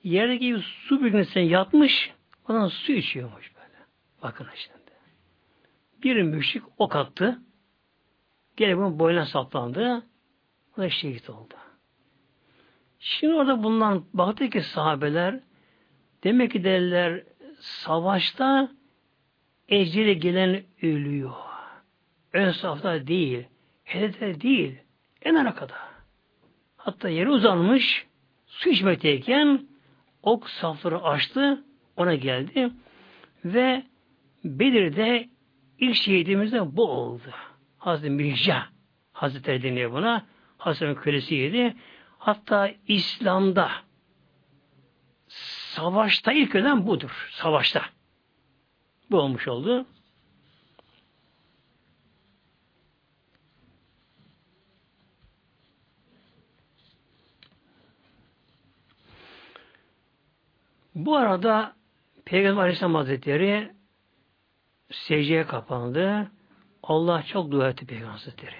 yerdeki bir su bölgesine yatmış ondan su içiyormuş böyle. Bakın şimdi. Bir müşrik ok attı. Gene bunun boynuna saplandı. O da şehit oldu. Şimdi orada bulunan baktı ki sahabeler demek ki derler savaşta eceli gelen ölüyor. Ön safta değil. Hedefte değil. En arkada. Hatta yere uzanmış su içmekteyken ok safları açtı ona geldi ve Bedir'de ilk şehidimiz de bu oldu. Hazreti Mirca Hazretleri deniyor buna. Hazreti kölesiydi. Hatta İslam'da savaşta ilk ölen budur. Savaşta. Bu olmuş oldu. Bu arada Peygamber Aleyhisselam Hazretleri secdeye kapandı. Allah çok dua etti Peygamber Hazretleri.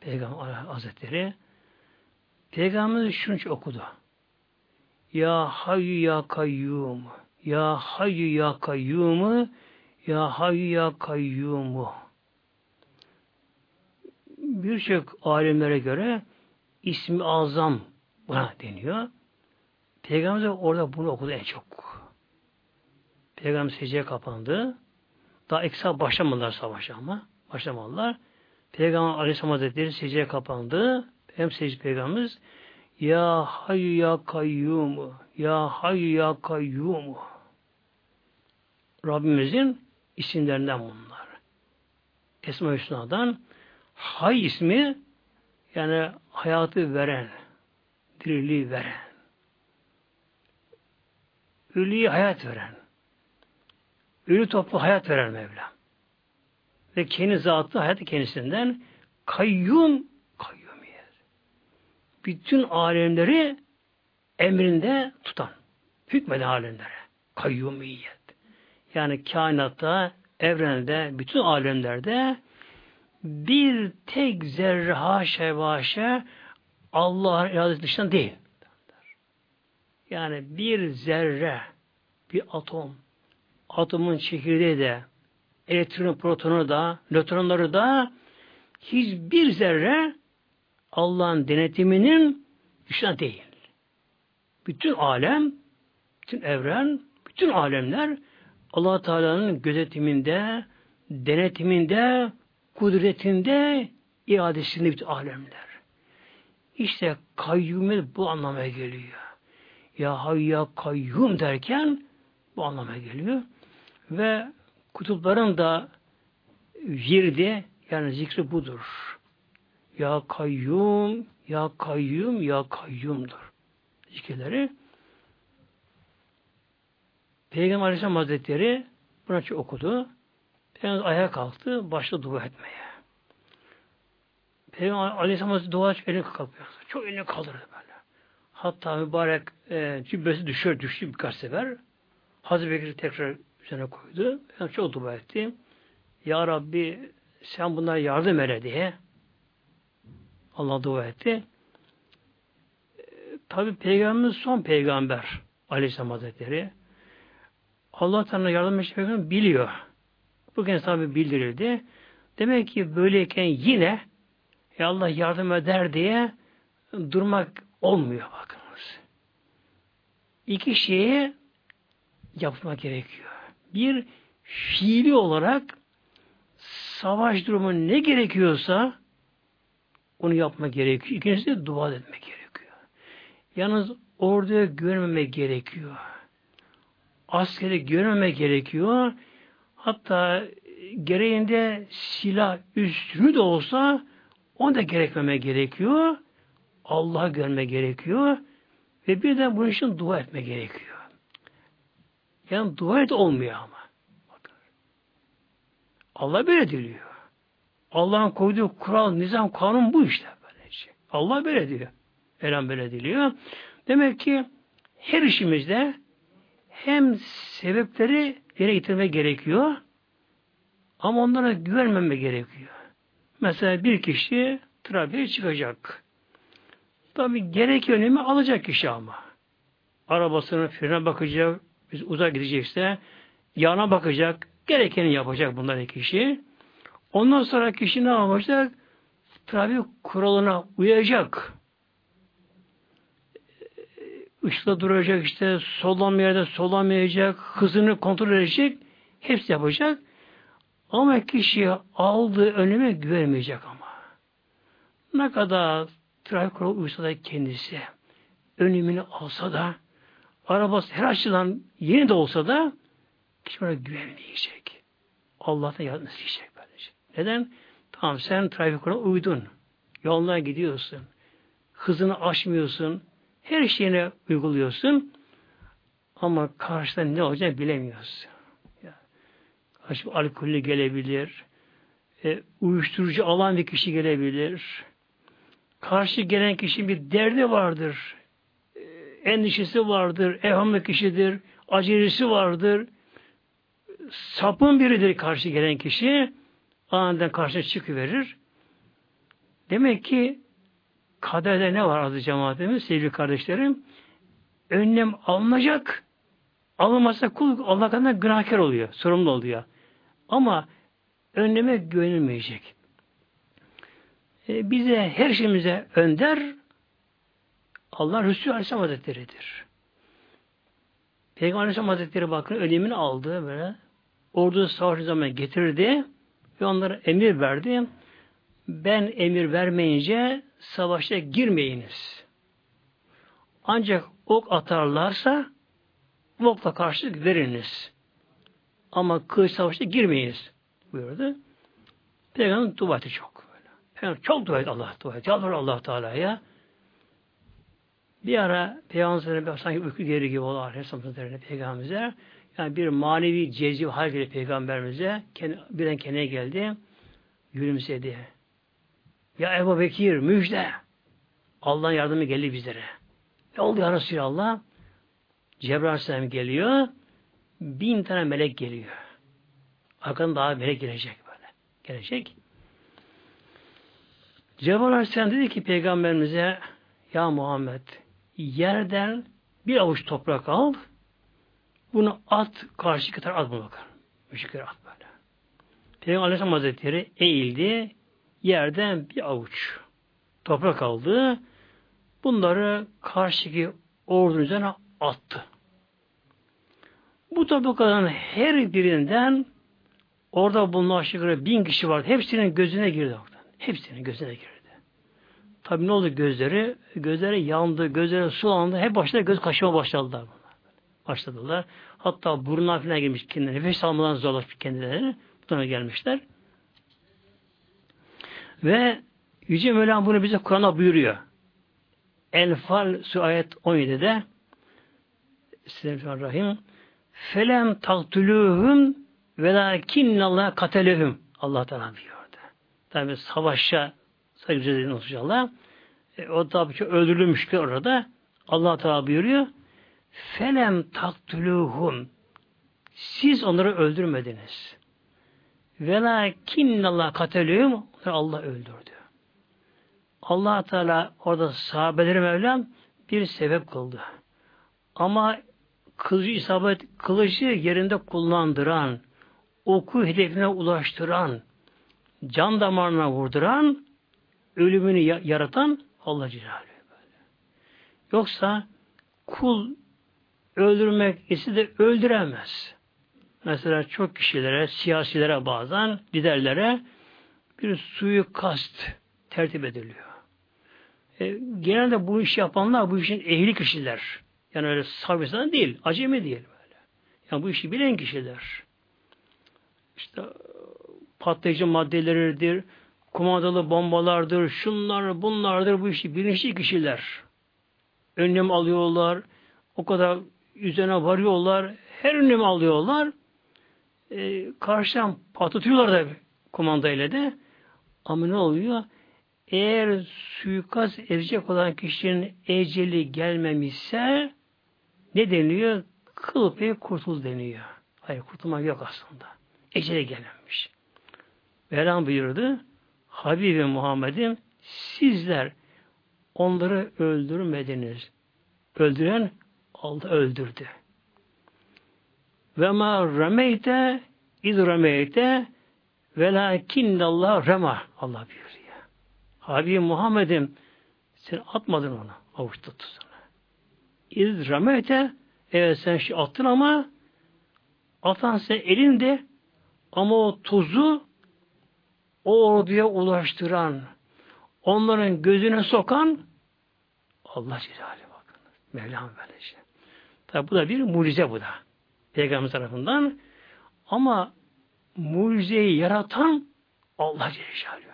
Peygamber Hazretleri Peygamberimiz şunu okudu. Ya hayyu ya kayyum Ya hayyu ya kayyumu Ya hayyu ya kayyumu Birçok alimlere göre ismi azam buna deniyor. Peygamber orada bunu okudu en çok. Peygamber secdeye kapandı. Daha eksa başlamadılar savaşa ama. Başlamadılar. Peygamber Aleyhisselam Hazretleri secdeye kapandı. Hem secde Peygamberimiz Ya hayyu ya kayyumu Ya hayyu ya kayyumu Rabbimizin isimlerinden bunlar. Esma Hüsna'dan Hay ismi yani hayatı veren, diriliği veren, ölüye hayat veren, ölü toplu hayat veren Mevla. Ve kendi zatı hayatı kendisinden kayyum kayyumiyet. Bütün alemleri emrinde tutan. Hükmeden alemlere. Kayyumiyet. Yani kainatta, evrende, bütün alemlerde bir tek zerre haşa haşa Allah'ın iradesi dışında değil. Yani bir zerre, bir atom, atomun çekirdeği de, elektron, protonu da, nötronları da hiçbir zerre Allah'ın denetiminin dışında değil. Bütün alem, bütün evren, bütün alemler allah Teala'nın gözetiminde, denetiminde, kudretinde, iadesinde bütün alemler. İşte kayyumet bu anlamaya geliyor. Ya hay ya kayyum derken bu anlamaya geliyor. Ve kutupların da virdi yani zikri budur. Ya kayyum, ya kayyum, ya kayyumdur. Zikirleri. Peygamber Aleyhisselam Hazretleri buna çok okudu. Peygamber ayağa kalktı, başladı dua etmeye. Peygamber Aleyhisselam Hazretleri dua edip elini kalkıyor. Çok elini kaldırdı böyle. Hatta mübarek e, cübbesi düşür, düştü birkaç sefer. Hazreti Bekir tekrar üzerine koydu. Yani çok dua etti. Ya Rabbi sen bunlara yardım eyle diye Allah dua etti. E, Tabi Peygamberimiz son peygamber Aleyhisselam Hazretleri. Allah Teala yardım etmek biliyor. Bugün tabi bildirildi. Demek ki böyleyken yine ya Allah yardım eder diye durmak olmuyor bakınız. İki şeyi yapmak gerekiyor. Bir fiili olarak savaş durumu ne gerekiyorsa onu yapmak gerekiyor. İkincisi de dua etmek gerekiyor. Yalnız orduya görmemek gerekiyor. Askeri görmemek gerekiyor. Hatta gereğinde silah üstünü de olsa onu da gerekmeme gerekiyor. Allah'ı görme gerekiyor. Ve bir de bunun için dua etme gerekiyor. Yani dua et olmuyor ama. Allah böyle diliyor. Allah'ın koyduğu kural, nizam, kanun bu işte. Böylece. Allah böyle diyor. Elham böyle diliyor. Demek ki her işimizde hem sebepleri yere getirme gerekiyor ama onlara güvenmeme gerekiyor. Mesela bir kişi trafiğe çıkacak. Tabi gerek önemi alacak kişi ama. Arabasının frene bakacak, biz uzak gidecekse yana bakacak, gerekeni yapacak bunlar kişi. Ondan sonra kişi ne yapacak? Trafik kuralına uyacak. Işıkta duracak işte, sollamayacak, sollamayacak, hızını kontrol edecek, hepsi yapacak. Ama kişi aldığı önüme güvenmeyecek ama. Ne kadar trafik kuralı uysa da kendisi, önümünü alsa da, arabası her açıdan yeni de olsa da, kişi ona güvenmeyecek. Allah'tan yardım isteyecek böylece. Neden? Tamam sen trafik kuralına uydun. Yoluna gidiyorsun. Hızını aşmıyorsun. Her şeyine uyguluyorsun. Ama karşıda ne olacak bilemiyorsun. Karşı alkollü gelebilir. E, uyuşturucu alan bir kişi gelebilir. Karşı gelen kişi bir derdi vardır. Endişesi vardır. Evhamlı kişidir. Acelesi vardır. Sapın biridir karşı gelen kişi. Aniden karşına çıkıverir. Demek ki kaderde ne var adı cemaatimiz, sevgili kardeşlerim? Önlem alınacak. Alınmazsa kul Allah kadar günahkar oluyor, sorumlu oluyor. Ama önleme güvenilmeyecek. E, bize her şeyimize önder Allah Resulü Aleyhisselam Hazretleri'dir. Peygamber Aleyhisselam Hazretleri bakın önemini aldı böyle. Ordu savaş zaman getirdi ve onlara emir verdi. Ben emir vermeyince savaşa girmeyiniz. Ancak ok atarlarsa okla karşılık veriniz. Ama kılıç savaşta girmeyiniz buyurdu. Peygamber dua etti çok. Peygamber çok dua etti Allah dua etti. Allah Teala'ya. Bir ara Peygamber'e sanki uyku geri gibi oldu Aleyhisselam Peygamberimize. Yani bir manevi cezi hal geldi Peygamberimize. Birden kendine geldi. Gülümsedi. Ya Ebu Bekir müjde. Allah'ın yardımı geldi bizlere. Ne oldu ya Resulallah? Cebrail Aleyhisselam geliyor. Bin tane melek geliyor. Arkadan daha melek gelecek böyle. Gelecek. Cebrail Aleyhisselam dedi ki Peygamberimize Ya Muhammed yerden bir avuç toprak al bunu at karşı kadar at bunu bakar. Müşrikleri at böyle. Peygamber Aleyhisselam Hazretleri eğildi yerden bir avuç toprak aldı. Bunları karşıki ordunun üzerine attı. Bu tabakaların her birinden orada bulunan aşağı bin kişi vardı. Hepsinin gözüne girdi. Hepsinin gözüne girdi. Tabi ne oldu gözleri? Gözleri yandı, gözleri sulandı. Hep başta göz kaşıma başladılar. Başladılar. Hatta burnuna falan girmiş kendileri. Nefes almadan zorlaşmış kendileri. Buna gelmişler. Ve Yüce Mevlam bunu bize Kur'an'a buyuruyor. Enfal su ayet 17'de Bismillahirrahmanirrahim Felem taktuluhum velakinnallah katelehum Allah Teala diyordu. Tabi savaşa saygı edin inşallah. E, o tabi ki öldürülmüş orada. Allah Teala buyuruyor. Felem taktuluhum siz onları öldürmediniz. Velakinnallah katelehum Allah öldürdü. Allah Teala orada sahabeleri Mevlam bir sebep kıldı. Ama kılıcı isabet kılıcı yerinde kullandıran, oku hedefine ulaştıran, can damarına vurduran, ölümünü yaratan Allah Celaluhu. Yoksa kul öldürmek ise de öldüremez. Mesela çok kişilere, siyasilere bazen, liderlere bir suyu kast tertip ediliyor. E, genelde bu iş yapanlar bu işin ehli kişiler. Yani öyle sabırsan değil, acemi değil böyle. Yani bu işi bilen kişiler. İşte patlayıcı maddeleridir, kumandalı bombalardır, şunlar, bunlardır bu işi bilinçli kişiler. Önlem alıyorlar, o kadar üzerine varıyorlar, her önlemi alıyorlar. E, karşıdan patlatıyorlar da kumandayla de. Ama ne oluyor? Eğer suikast edecek olan kişinin eceli gelmemişse ne deniyor? Kıl payı kurtul deniyor. Hayır kurtulmak yok aslında. Ecele gelmemiş. Mevlam buyurdu. Habibi Muhammed'im sizler onları öldürmediniz. Öldüren Allah öldürdü. Ve ma remeyte iz remeyte Allah rema Allah buyuruyor. Habibi Muhammed'im sen atmadın onu. Avuç tuttu sana. İz remeyte evet sen şu attın ama atan sen elinde ama o tuzu o orduya ulaştıran onların gözüne sokan Allah Celaluhu bakın. Mevlam böylece. Tabi bu da bir mucize bu da. Peygamber tarafından. Ama mucizeyi yaratan Allah Celle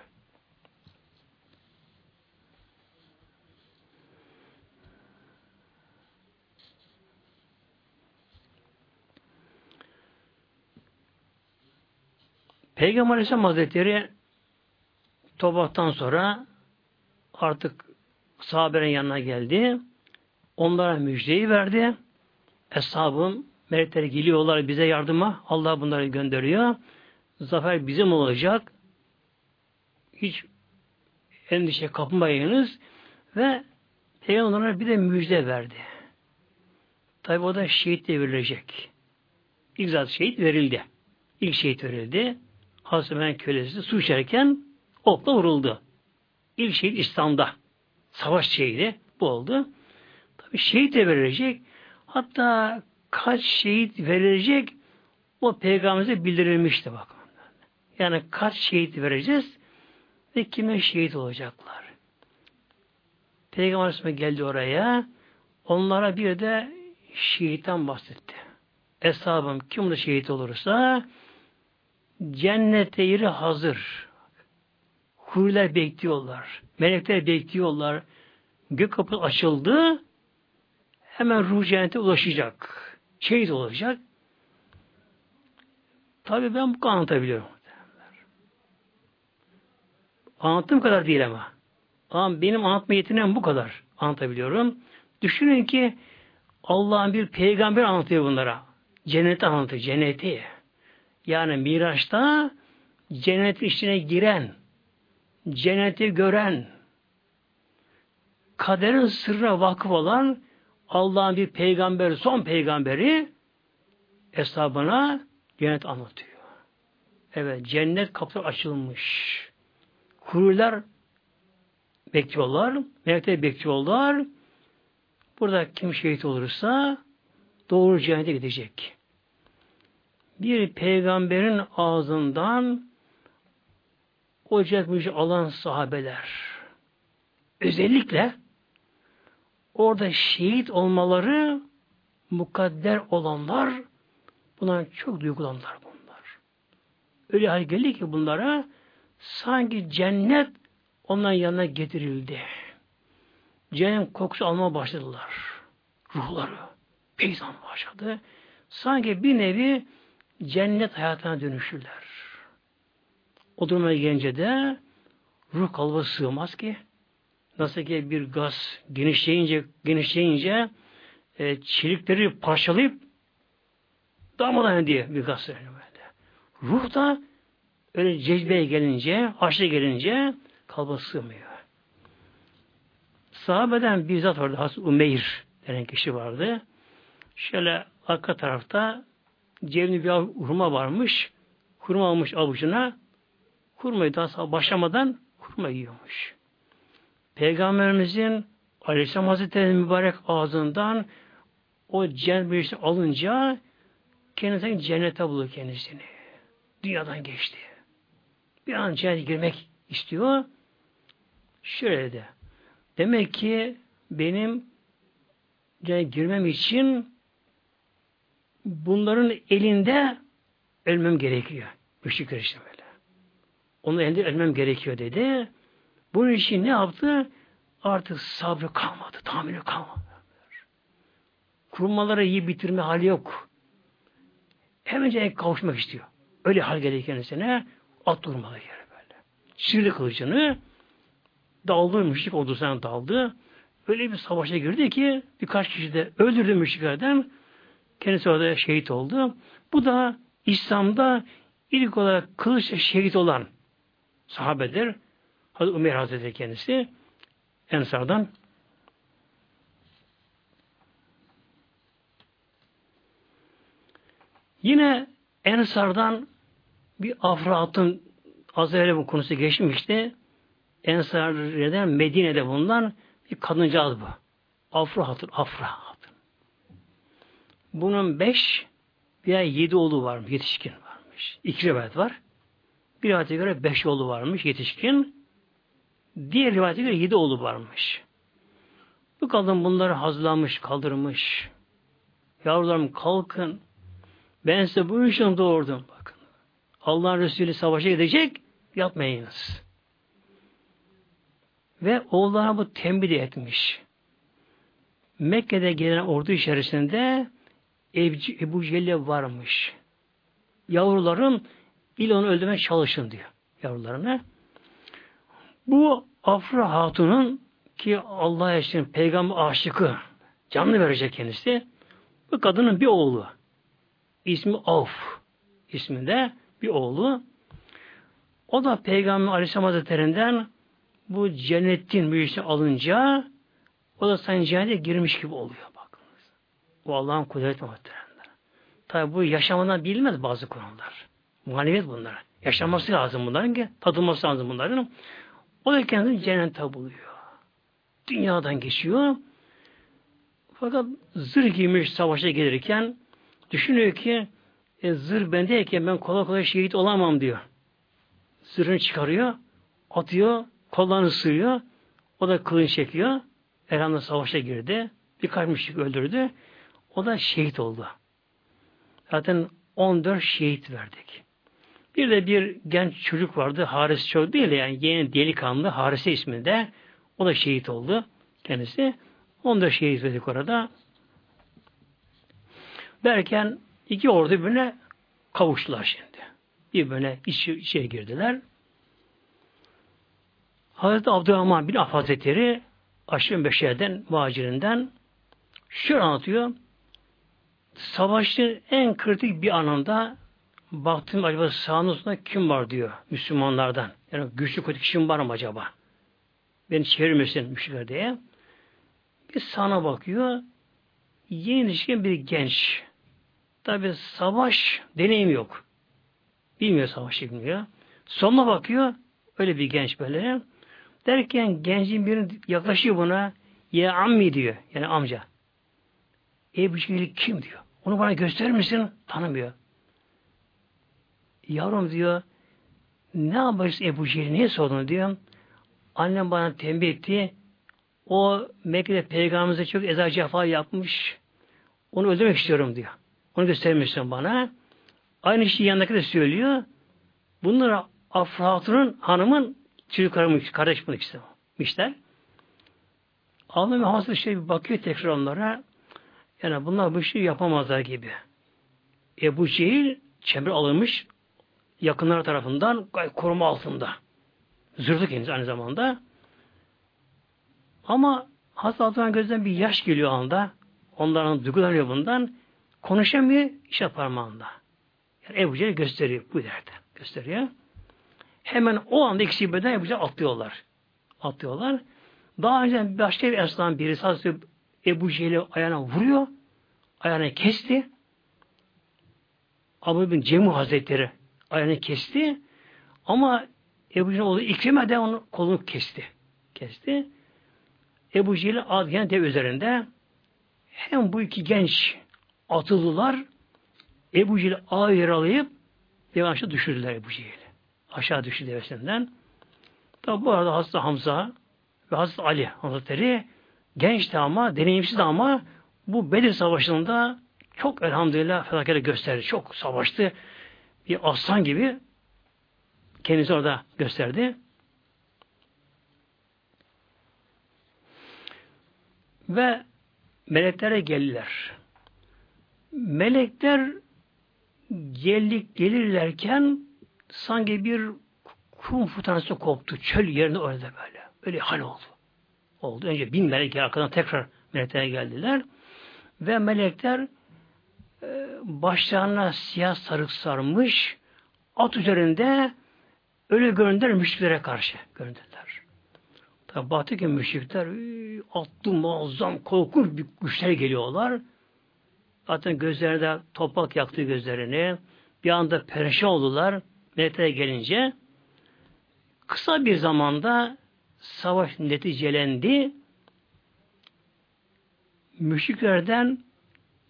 Peygamber Aleyhisselam Hazretleri Tobak'tan sonra artık sahabelerin yanına geldi. Onlara müjdeyi verdi. Eshabım melekleri geliyorlar bize yardıma. Allah bunları gönderiyor. Zafer bizim olacak. Hiç endişe kapmayınız. Ve Peygamber bir de müjde verdi. Tabi o da şehit de verilecek. İlk zaten şehit verildi. İlk şehit verildi. Hazreti kölesi su içerken okla vuruldu. İlk şehit İslam'da. Savaş şehidi bu oldu. Tabi şehit de verilecek. Hatta kaç şehit verilecek o peygamberimize bildirilmişti bakın. Yani kaç şehit vereceğiz ve kime şehit olacaklar. Peygamber Aleyhisselam geldi oraya onlara bir de şehitten bahsetti. Eshabım kim de şehit olursa cennete yeri hazır. Huriler bekliyorlar. Melekler bekliyorlar. Gök kapı açıldı. Hemen ruh cennete ulaşacak. Şehit olacak. Tabii ben bu kadar anlatabiliyorum. Anlattığım kadar değil ama. Ama benim anlatma yetinem bu kadar. Anlatabiliyorum. Düşünün ki Allah'ın bir peygamber anlatıyor bunlara. Cenneti anlatıyor. Cenneti. Yani Miraç'ta cennet içine giren, cenneti gören, kaderin sırrına vakıf olan Allah'ın bir peygamber, son peygamberi hesabına cennet anlatıyor. Evet, cennet kapısı açılmış. Huriler bekliyorlar, melekler bekliyorlar. Burada kim şehit olursa doğru cennete gidecek. Bir peygamberin ağzından o cennet alan sahabeler özellikle orada şehit olmaları mukadder olanlar bunlar çok duygulanlar bunlar. Öyle hal geldi ki bunlara sanki cennet onların yanına getirildi. Cennet kokusu almaya başladılar. Ruhları. Peyzan başladı. Sanki bir nevi cennet hayatına dönüşürler. O duruma gelince de ruh kalba sığmaz ki. Nasıl ki bir gaz genişleyince genişleyince e, çelikleri parçalayıp damadan diye bir gaz böyle. Ruh da öyle cezbeye gelince, aşırı gelince kalba sığmıyor. Sahabeden bir zat vardı. Has Umeyr denen kişi vardı. Şöyle arka tarafta cebinde bir hurma varmış. kurma almış avucuna kurmayı daha başlamadan kurma yiyormuş. Peygamberimizin Aleyhisselam Hazretleri'nin mübarek ağzından o cennet birisi alınca kendisini cennete bulur kendisini. Dünyadan geçti. Bir an cennete girmek istiyor. Şöyle de. Demek ki benim cennete girmem için bunların elinde ölmem gerekiyor. Müşrikler işte. Onun elinde ölmem gerekiyor dedi. Bunun için ne yaptı? Artık sabrı kalmadı, tahammülü kalmadı. Kurmaları iyi bitirme hali yok. Hemen kavuşmak istiyor. Öyle hal geliyor kendisine. At durmalı yere böyle. Çirli kılıcını daldı, müşrik ordusuna daldı. Öyle bir savaşa girdi ki birkaç kişi de öldürdü müşriklerden. Kendisi orada şehit oldu. Bu da İslam'da ilk olarak kılıçla şehit olan sahabedir. Hazreti Ömer Hazretleri kendisi Ensar'dan Yine Ensar'dan bir Afra az evvel bu konusu geçmişti. Ensar'dan Medine'de bulunan bir kadıncağız bu. Afra Hatun. Afra Hatun. Bunun beş veya yedi oğlu varmış. Yetişkin varmış. İki rivayet var. Bir rivayete göre beş oğlu varmış. Yetişkin. Diğer rivayete göre yedi oğlu varmış. Bu kadın bunları hazırlamış, kaldırmış. Yavrularım kalkın. Ben size bu işten doğurdum. Bakın. Allah'ın Resulü savaşa gidecek. Yapmayınız. Ve oğullarına bu tembih etmiş. Mekke'de gelen ordu içerisinde Ebu Celle varmış. Yavrularım il onu öldürmeye çalışın diyor. Yavrularına. Bu Afra Hatun'un ki Allah için peygamber aşıkı canlı verecek kendisi. Bu kadının bir oğlu. İsmi Avf isminde bir oğlu. O da Peygamber Aleyhisselam Hazretlerinden bu cennetin müjdesi alınca o da sanki cennete girmiş gibi oluyor bakınız. O Allah'ın kudreti muhteremler. Tabi bu yaşamadan bilmez bazı konular. Maneviyat bunlar. Yaşaması lazım bunların ki tadılması lazım bunların. O da kendini cennete buluyor. Dünyadan geçiyor. Fakat zırh giymiş savaşa gelirken düşünüyor ki e, zırh bendeyken ben kolay kolay şehit olamam diyor. Zırhını çıkarıyor, atıyor, kollarını sığıyor. O da kılıç çekiyor. Elhamdülillah savaşa girdi. Birkaç müşrik öldürdü. O da şehit oldu. Zaten 14 şehit verdik. Bir de bir genç çocuk vardı. Haris çok değil yani yeni delikanlı Harise isminde. O da şehit oldu kendisi. Onu da şehit verdik orada. Derken iki ordu birbirine kavuştular şimdi. Bir böyle iç, içeri girdiler. Hazreti Abdurrahman bin Af Hazretleri Beşer'den, muhacirinden şöyle anlatıyor. Savaşın en kritik bir anında baktım acaba sağınızda kim var diyor Müslümanlardan. Yani güçlü kötü kişi var mı acaba? Beni çevirmesin müşrikler diye. Bir sana bakıyor. Yeni bir genç. Tabi savaş deneyim yok. Bilmiyor savaş bilmiyor. Sonuna bakıyor. Öyle bir genç böyle. Derken gencin biri yaklaşıyor buna. Ya ammi diyor. Yani amca. Ebu Cehil kim diyor. Onu bana gösterir misin? Tanımıyor. Yavrum diyor ne yaparsın Ebu Cehil'i niye sordun diyor. Annem bana tembih etti. O Mekke'de peygamberimize çok eza cefa yapmış. Onu öldürmek istiyorum diyor. Onu göstermişsin bana. Aynı şeyi yanındaki de söylüyor. Bunları Afratun'un hanımın çocuklarımın kardeş bunu istemişler. Allah Muhammed şey bir bakıyor tekrar onlara. Yani bunlar bu işi yapamazlar gibi. Ebu Cehil çember alınmış yakınlar tarafından koruma altında. Zırhlı kendisi aynı zamanda. Ama Hazreti Abdurrahman gözden bir yaş geliyor anda. Onların duygulanıyor bundan. Konuşamıyor işte parmağında. Yani Ebu Cehil gösteriyor bu ileride. Gösteriyor. Hemen o anda ikisi birden Ebu Cehil atlıyorlar. Atlıyorlar. Daha önce başka bir esnafın birisi Ebu Cehil'i ayağına vuruyor. Ayağını kesti. Abu bin Cemu Hazretleri ayağını kesti. Ama Ebu Cehil oğlu İkrime de onun kolunu kesti. Kesti. Ebu Cehil adgen dev üzerinde hem bu iki genç atıldılar Ebu Cehil ağı yaralayıp dev aşağı düşürdüler Ebu Cehil. Aşağı düştü devesinden. Tabi bu arada Hazreti Hamza ve Hazreti Ali Hazretleri gençti ama, deneyimsiz ama bu Bedir Savaşı'nda çok elhamdülillah fedakarlık gösterdi. Çok savaştı. Bir aslan gibi kendisi orada gösterdi. Ve meleklere geldiler. Melekler geldik gelirlerken sanki bir kum fırtınası koptu. Çöl yerinde orada böyle. Öyle hal oldu. Oldu. Önce bin melek arkadan tekrar melekler geldiler. Ve melekler başlarına siyah sarık sarmış at üzerinde öyle göründüler müşriklere karşı göründüler. Tabi baktı ki müşrikler attı muazzam korkunç bir güçler geliyorlar. Zaten gözlerinde toprak yaktı gözlerini. Bir anda perişan oldular. Meleklere gelince kısa bir zamanda savaş neticelendi. Müşriklerden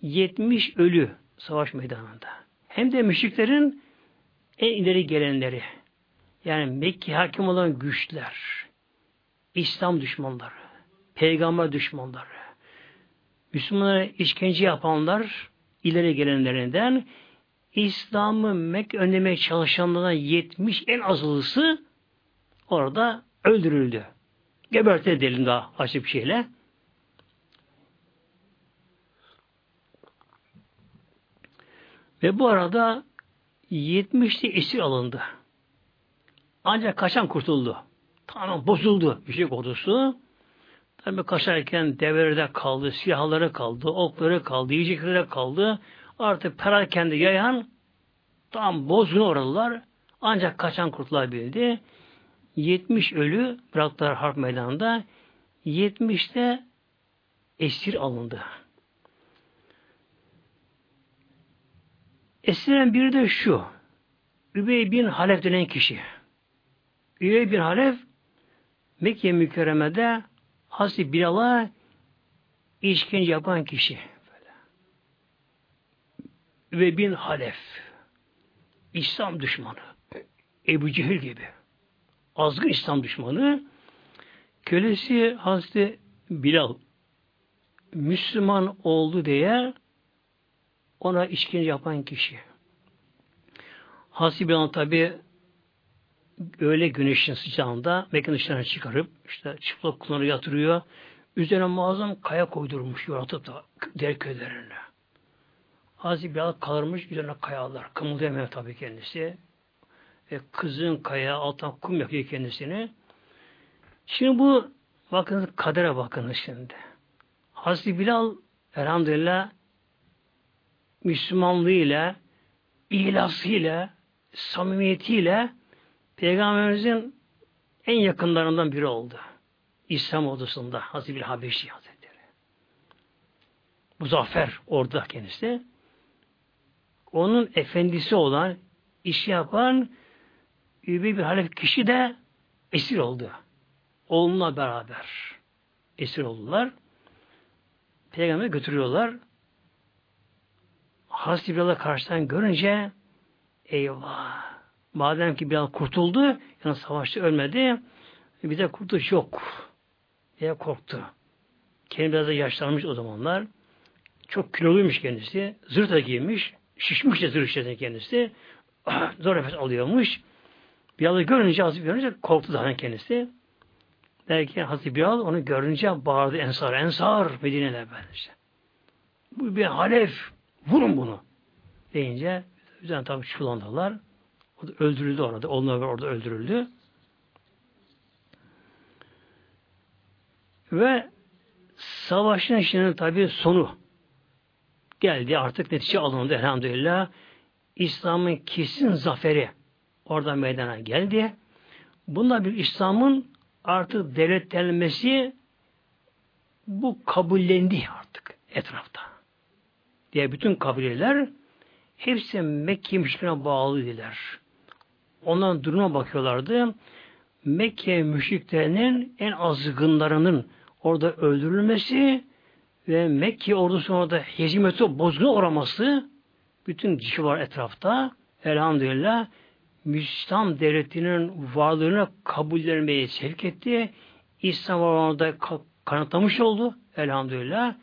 70 ölü savaş meydanında. Hem de müşriklerin en ileri gelenleri. Yani Mekke hakim olan güçler, İslam düşmanları, peygamber düşmanları, Müslümanlara işkence yapanlar, ileri gelenlerinden İslam'ı Mekke önlemeye çalışanlardan 70 en azılısı orada öldürüldü. Geberti edelim daha açık bir şeyle. Ve bu arada 70'li esir alındı. Ancak kaçan kurtuldu. Tamam bozuldu bir şey korkusu. Tabi kaçarken develerde kaldı, silahları kaldı, okları kaldı, yiyecekleri kaldı. Artık perarken de yayan tam bozgun oralılar. Ancak kaçan kurtulabildi. 70 ölü bıraktılar harp meydanında. 70'te esir alındı. Esiren biri de şu. Übey bin Halef denen kişi. Übey bin Halef Mekke mükerremede Hazreti Bilal'a işkence yapan kişi. Übey bin Halef İslam düşmanı. Ebu Cehil gibi. Azgın İslam düşmanı. Kölesi Hazreti Bilal Müslüman oldu diye ona işkence yapan kişi. Bilal tabi öyle güneşin sıcağında mekan dışına çıkarıp işte çıplak kullanı yatırıyor. Üzerine muazzam kaya koydurmuş yoratıp da der köylerine. Hazreti Bilal kalırmış üzerine kayalar. Kımıldayamıyor tabi kendisi. E, kızın kaya alttan kum yapıyor kendisini. Şimdi bu bakın kadere bakınız şimdi. Hazreti Bilal elhamdülillah Müslümanlığıyla, ihlasıyla, samimiyetiyle Peygamberimizin en yakınlarından biri oldu. İslam ordusunda Hazreti Habeşi Hazretleri. Muzaffer orada kendisi. Onun efendisi olan, işi yapan Übey bir halef kişi de esir oldu. Oğlunla beraber esir oldular. Peygamber'e götürüyorlar. Hazreti Bilal'ı karşıdan görünce eyvah madem ki Bilal kurtuldu yani savaşta ölmedi bir de kurtuluş yok diye korktu. Kendi biraz da yaşlanmış o zamanlar. Çok kiloluymuş kendisi. Zırh da giymiş. Şişmiş de zırh içerisinde kendisi. Zor nefes alıyormuş. Bilal'ı görünce, Hazreti görünce korktu zaten kendisi. Belki Hazreti Bilal onu görünce bağırdı Ensar, Ensar Medine'de böylece. Bu bir halef, vurun bunu deyince üzerine tabi çulandılar. O da öldürüldü orada. Onlar orada öldürüldü. Ve savaşın işinin tabi sonu geldi. Artık netice alındı elhamdülillah. İslam'ın kesin zaferi orada meydana geldi. Bununla bir İslam'ın artık devletlenmesi bu kabullendi artık etrafta. Diye bütün kabileler hepsi Mekke müşrikine bağlıydılar. ondan duruma bakıyorlardı. Mekke müşriklerinin en azgınlarının orada öldürülmesi ve Mekke ordusunun orada hezimeti bozguna uğraması bütün kişi var etrafta. Elhamdülillah Müslüman devletinin varlığını kabullenmeye sevk etti. İslam orada kanıtlamış oldu. Elhamdülillah.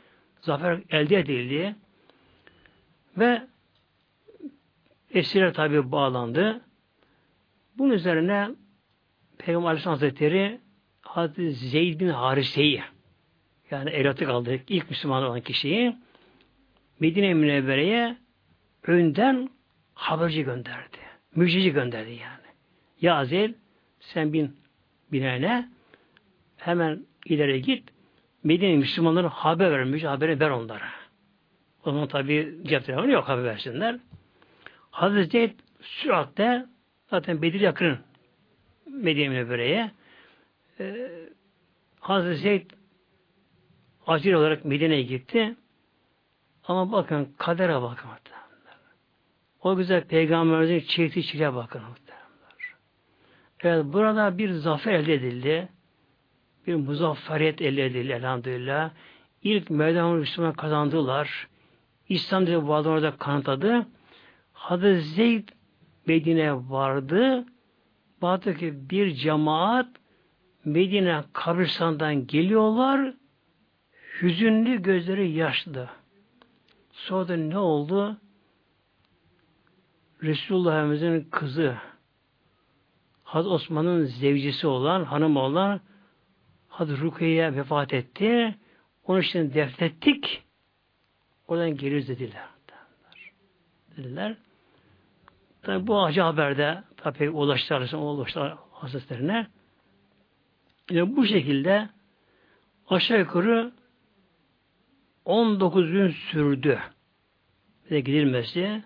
Zafer elde edildi. Ve esirler tabi bağlandı. Bunun üzerine Peygamber Aleyhisselam Hazretleri Hazreti Zeyd bin Harise'yi yani evlatlık aldı ilk Müslüman olan kişiyi Medine Münevvere'ye önden haberci gönderdi. Müjdeci gönderdi yani. Ya Zeyd sen bin binene hemen ileri git Medine Müslümanlara haber ver, müjde haberi ver onlara. O zaman tabi cep telefonu yok haber versinler. Hazreti Zeyd süratle zaten Bedir yakın Medine Münevvere'ye ee, Hazreti Zeyd acil olarak Medine'ye gitti. Ama bakın kadere bakın. O güzel peygamberimizin çektiği çile bakın. Evet burada bir zafer elde edildi. Bir muzafferiyet elde edildi elhamdülillah. İlk meydan Müslüman kazandılar. İslam dedi bu orada kanıtladı. Hazreti Zeyd Medine vardı. Baktı ki bir cemaat Medine kabristandan geliyorlar. Hüzünlü gözleri yaşlı. Sonra da ne oldu? Resulullah'ımızın kızı Hazreti Osman'ın zevcisi olan, hanım olan Hazreti Rukiye vefat etti. Onun için defnettik. Oradan geliriz dediler. Dediler. Tabi bu acı haberde tabi ulaştı arasında ulaştı Hazretlerine. Yani bu şekilde aşağı yukarı 19 gün sürdü. Ve gidilmesi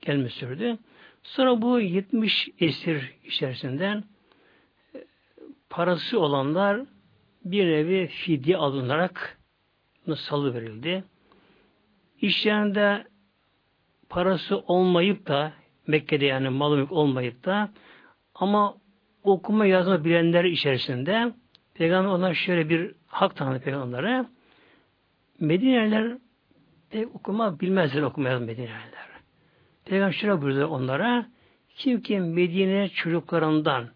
gelme sürdü. Sonra bu 70 esir içerisinden e, parası olanlar bir nevi fidye alınarak salı verildi. İşlerinde parası olmayıp da Mekke'de yani malı mülk olmayıp da ama okuma yazma bilenler içerisinde Peygamber onlar şöyle bir hak tanıdı Peygamber'e. Medineliler de okuma bilmezler okuma yazma Medineliler. Peygamber şöyle buyurdu onlara kim ki Medine çocuklarından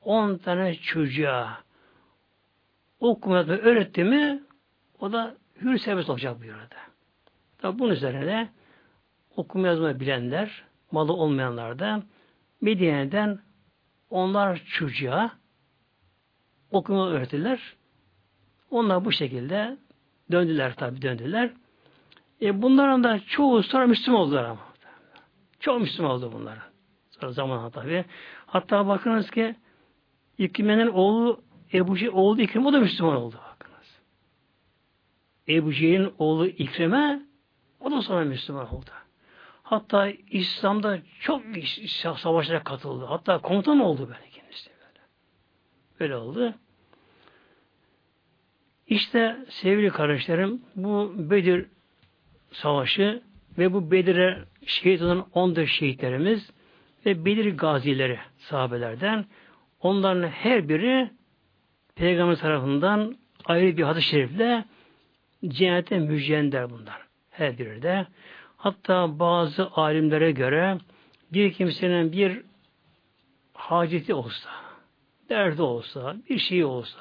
10 tane çocuğa okuma yazma öğretti mi o da hür serbest olacak buyurdu. Tabi bunun üzerine okuma yazma bilenler, malı olmayanlar da Medine'den onlar çocuğa okuma öğretirler. Onlar bu şekilde döndüler tabi döndüler. E bunların da çoğu sonra Müslüman oldular ama. Çok Müslüman oldu bunlar. Sonra zamanla tabi. Hatta bakınız ki İkrime'nin oğlu Ebu Cehil oğlu İkrime o da Müslüman oldu bakınız. Ebu Cehil'in oğlu İkrime o da sonra Müslüman oldu. Hatta İslam'da çok savaşlara katıldı. Hatta komutan oldu böyle kendisi böyle. Böyle oldu. İşte sevgili kardeşlerim bu Bedir Savaşı ve bu Bedir'e şehit olan 14 şehitlerimiz ve Bedir gazileri sahabelerden onların her biri Peygamber tarafından ayrı bir hadis-i şerifle cennete müjdelenler bunlar. Her de. Hatta bazı alimlere göre bir kimsenin bir haceti olsa, derdi olsa, bir şey olsa,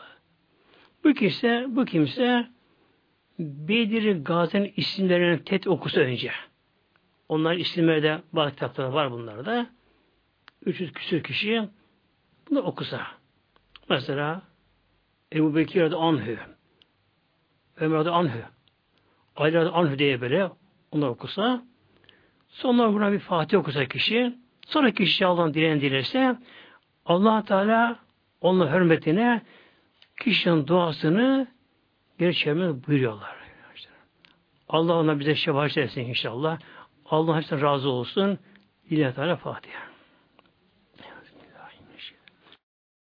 bu kimse, bu kimse Bedir Gazi'nin isimlerini tet okusa önce. Onların isimleri de bazı kitaplarda var bunlarda. 300 küsür kişi bunu okusa. Mesela Ebu Bekir adı Anhü, Ömer adı Anhü, Ali Anhü diye böyle onlar okusa, sonra buna bir Fatih okusa kişi, sonra kişi Allah'ın dileğini dilerse, allah Teala onun hürmetine kişinin duasını geri çevirmez buyuruyorlar. Allah ona bize şefaat etsin inşallah. Allah hepsine razı olsun. İlahi Teala Fatiha.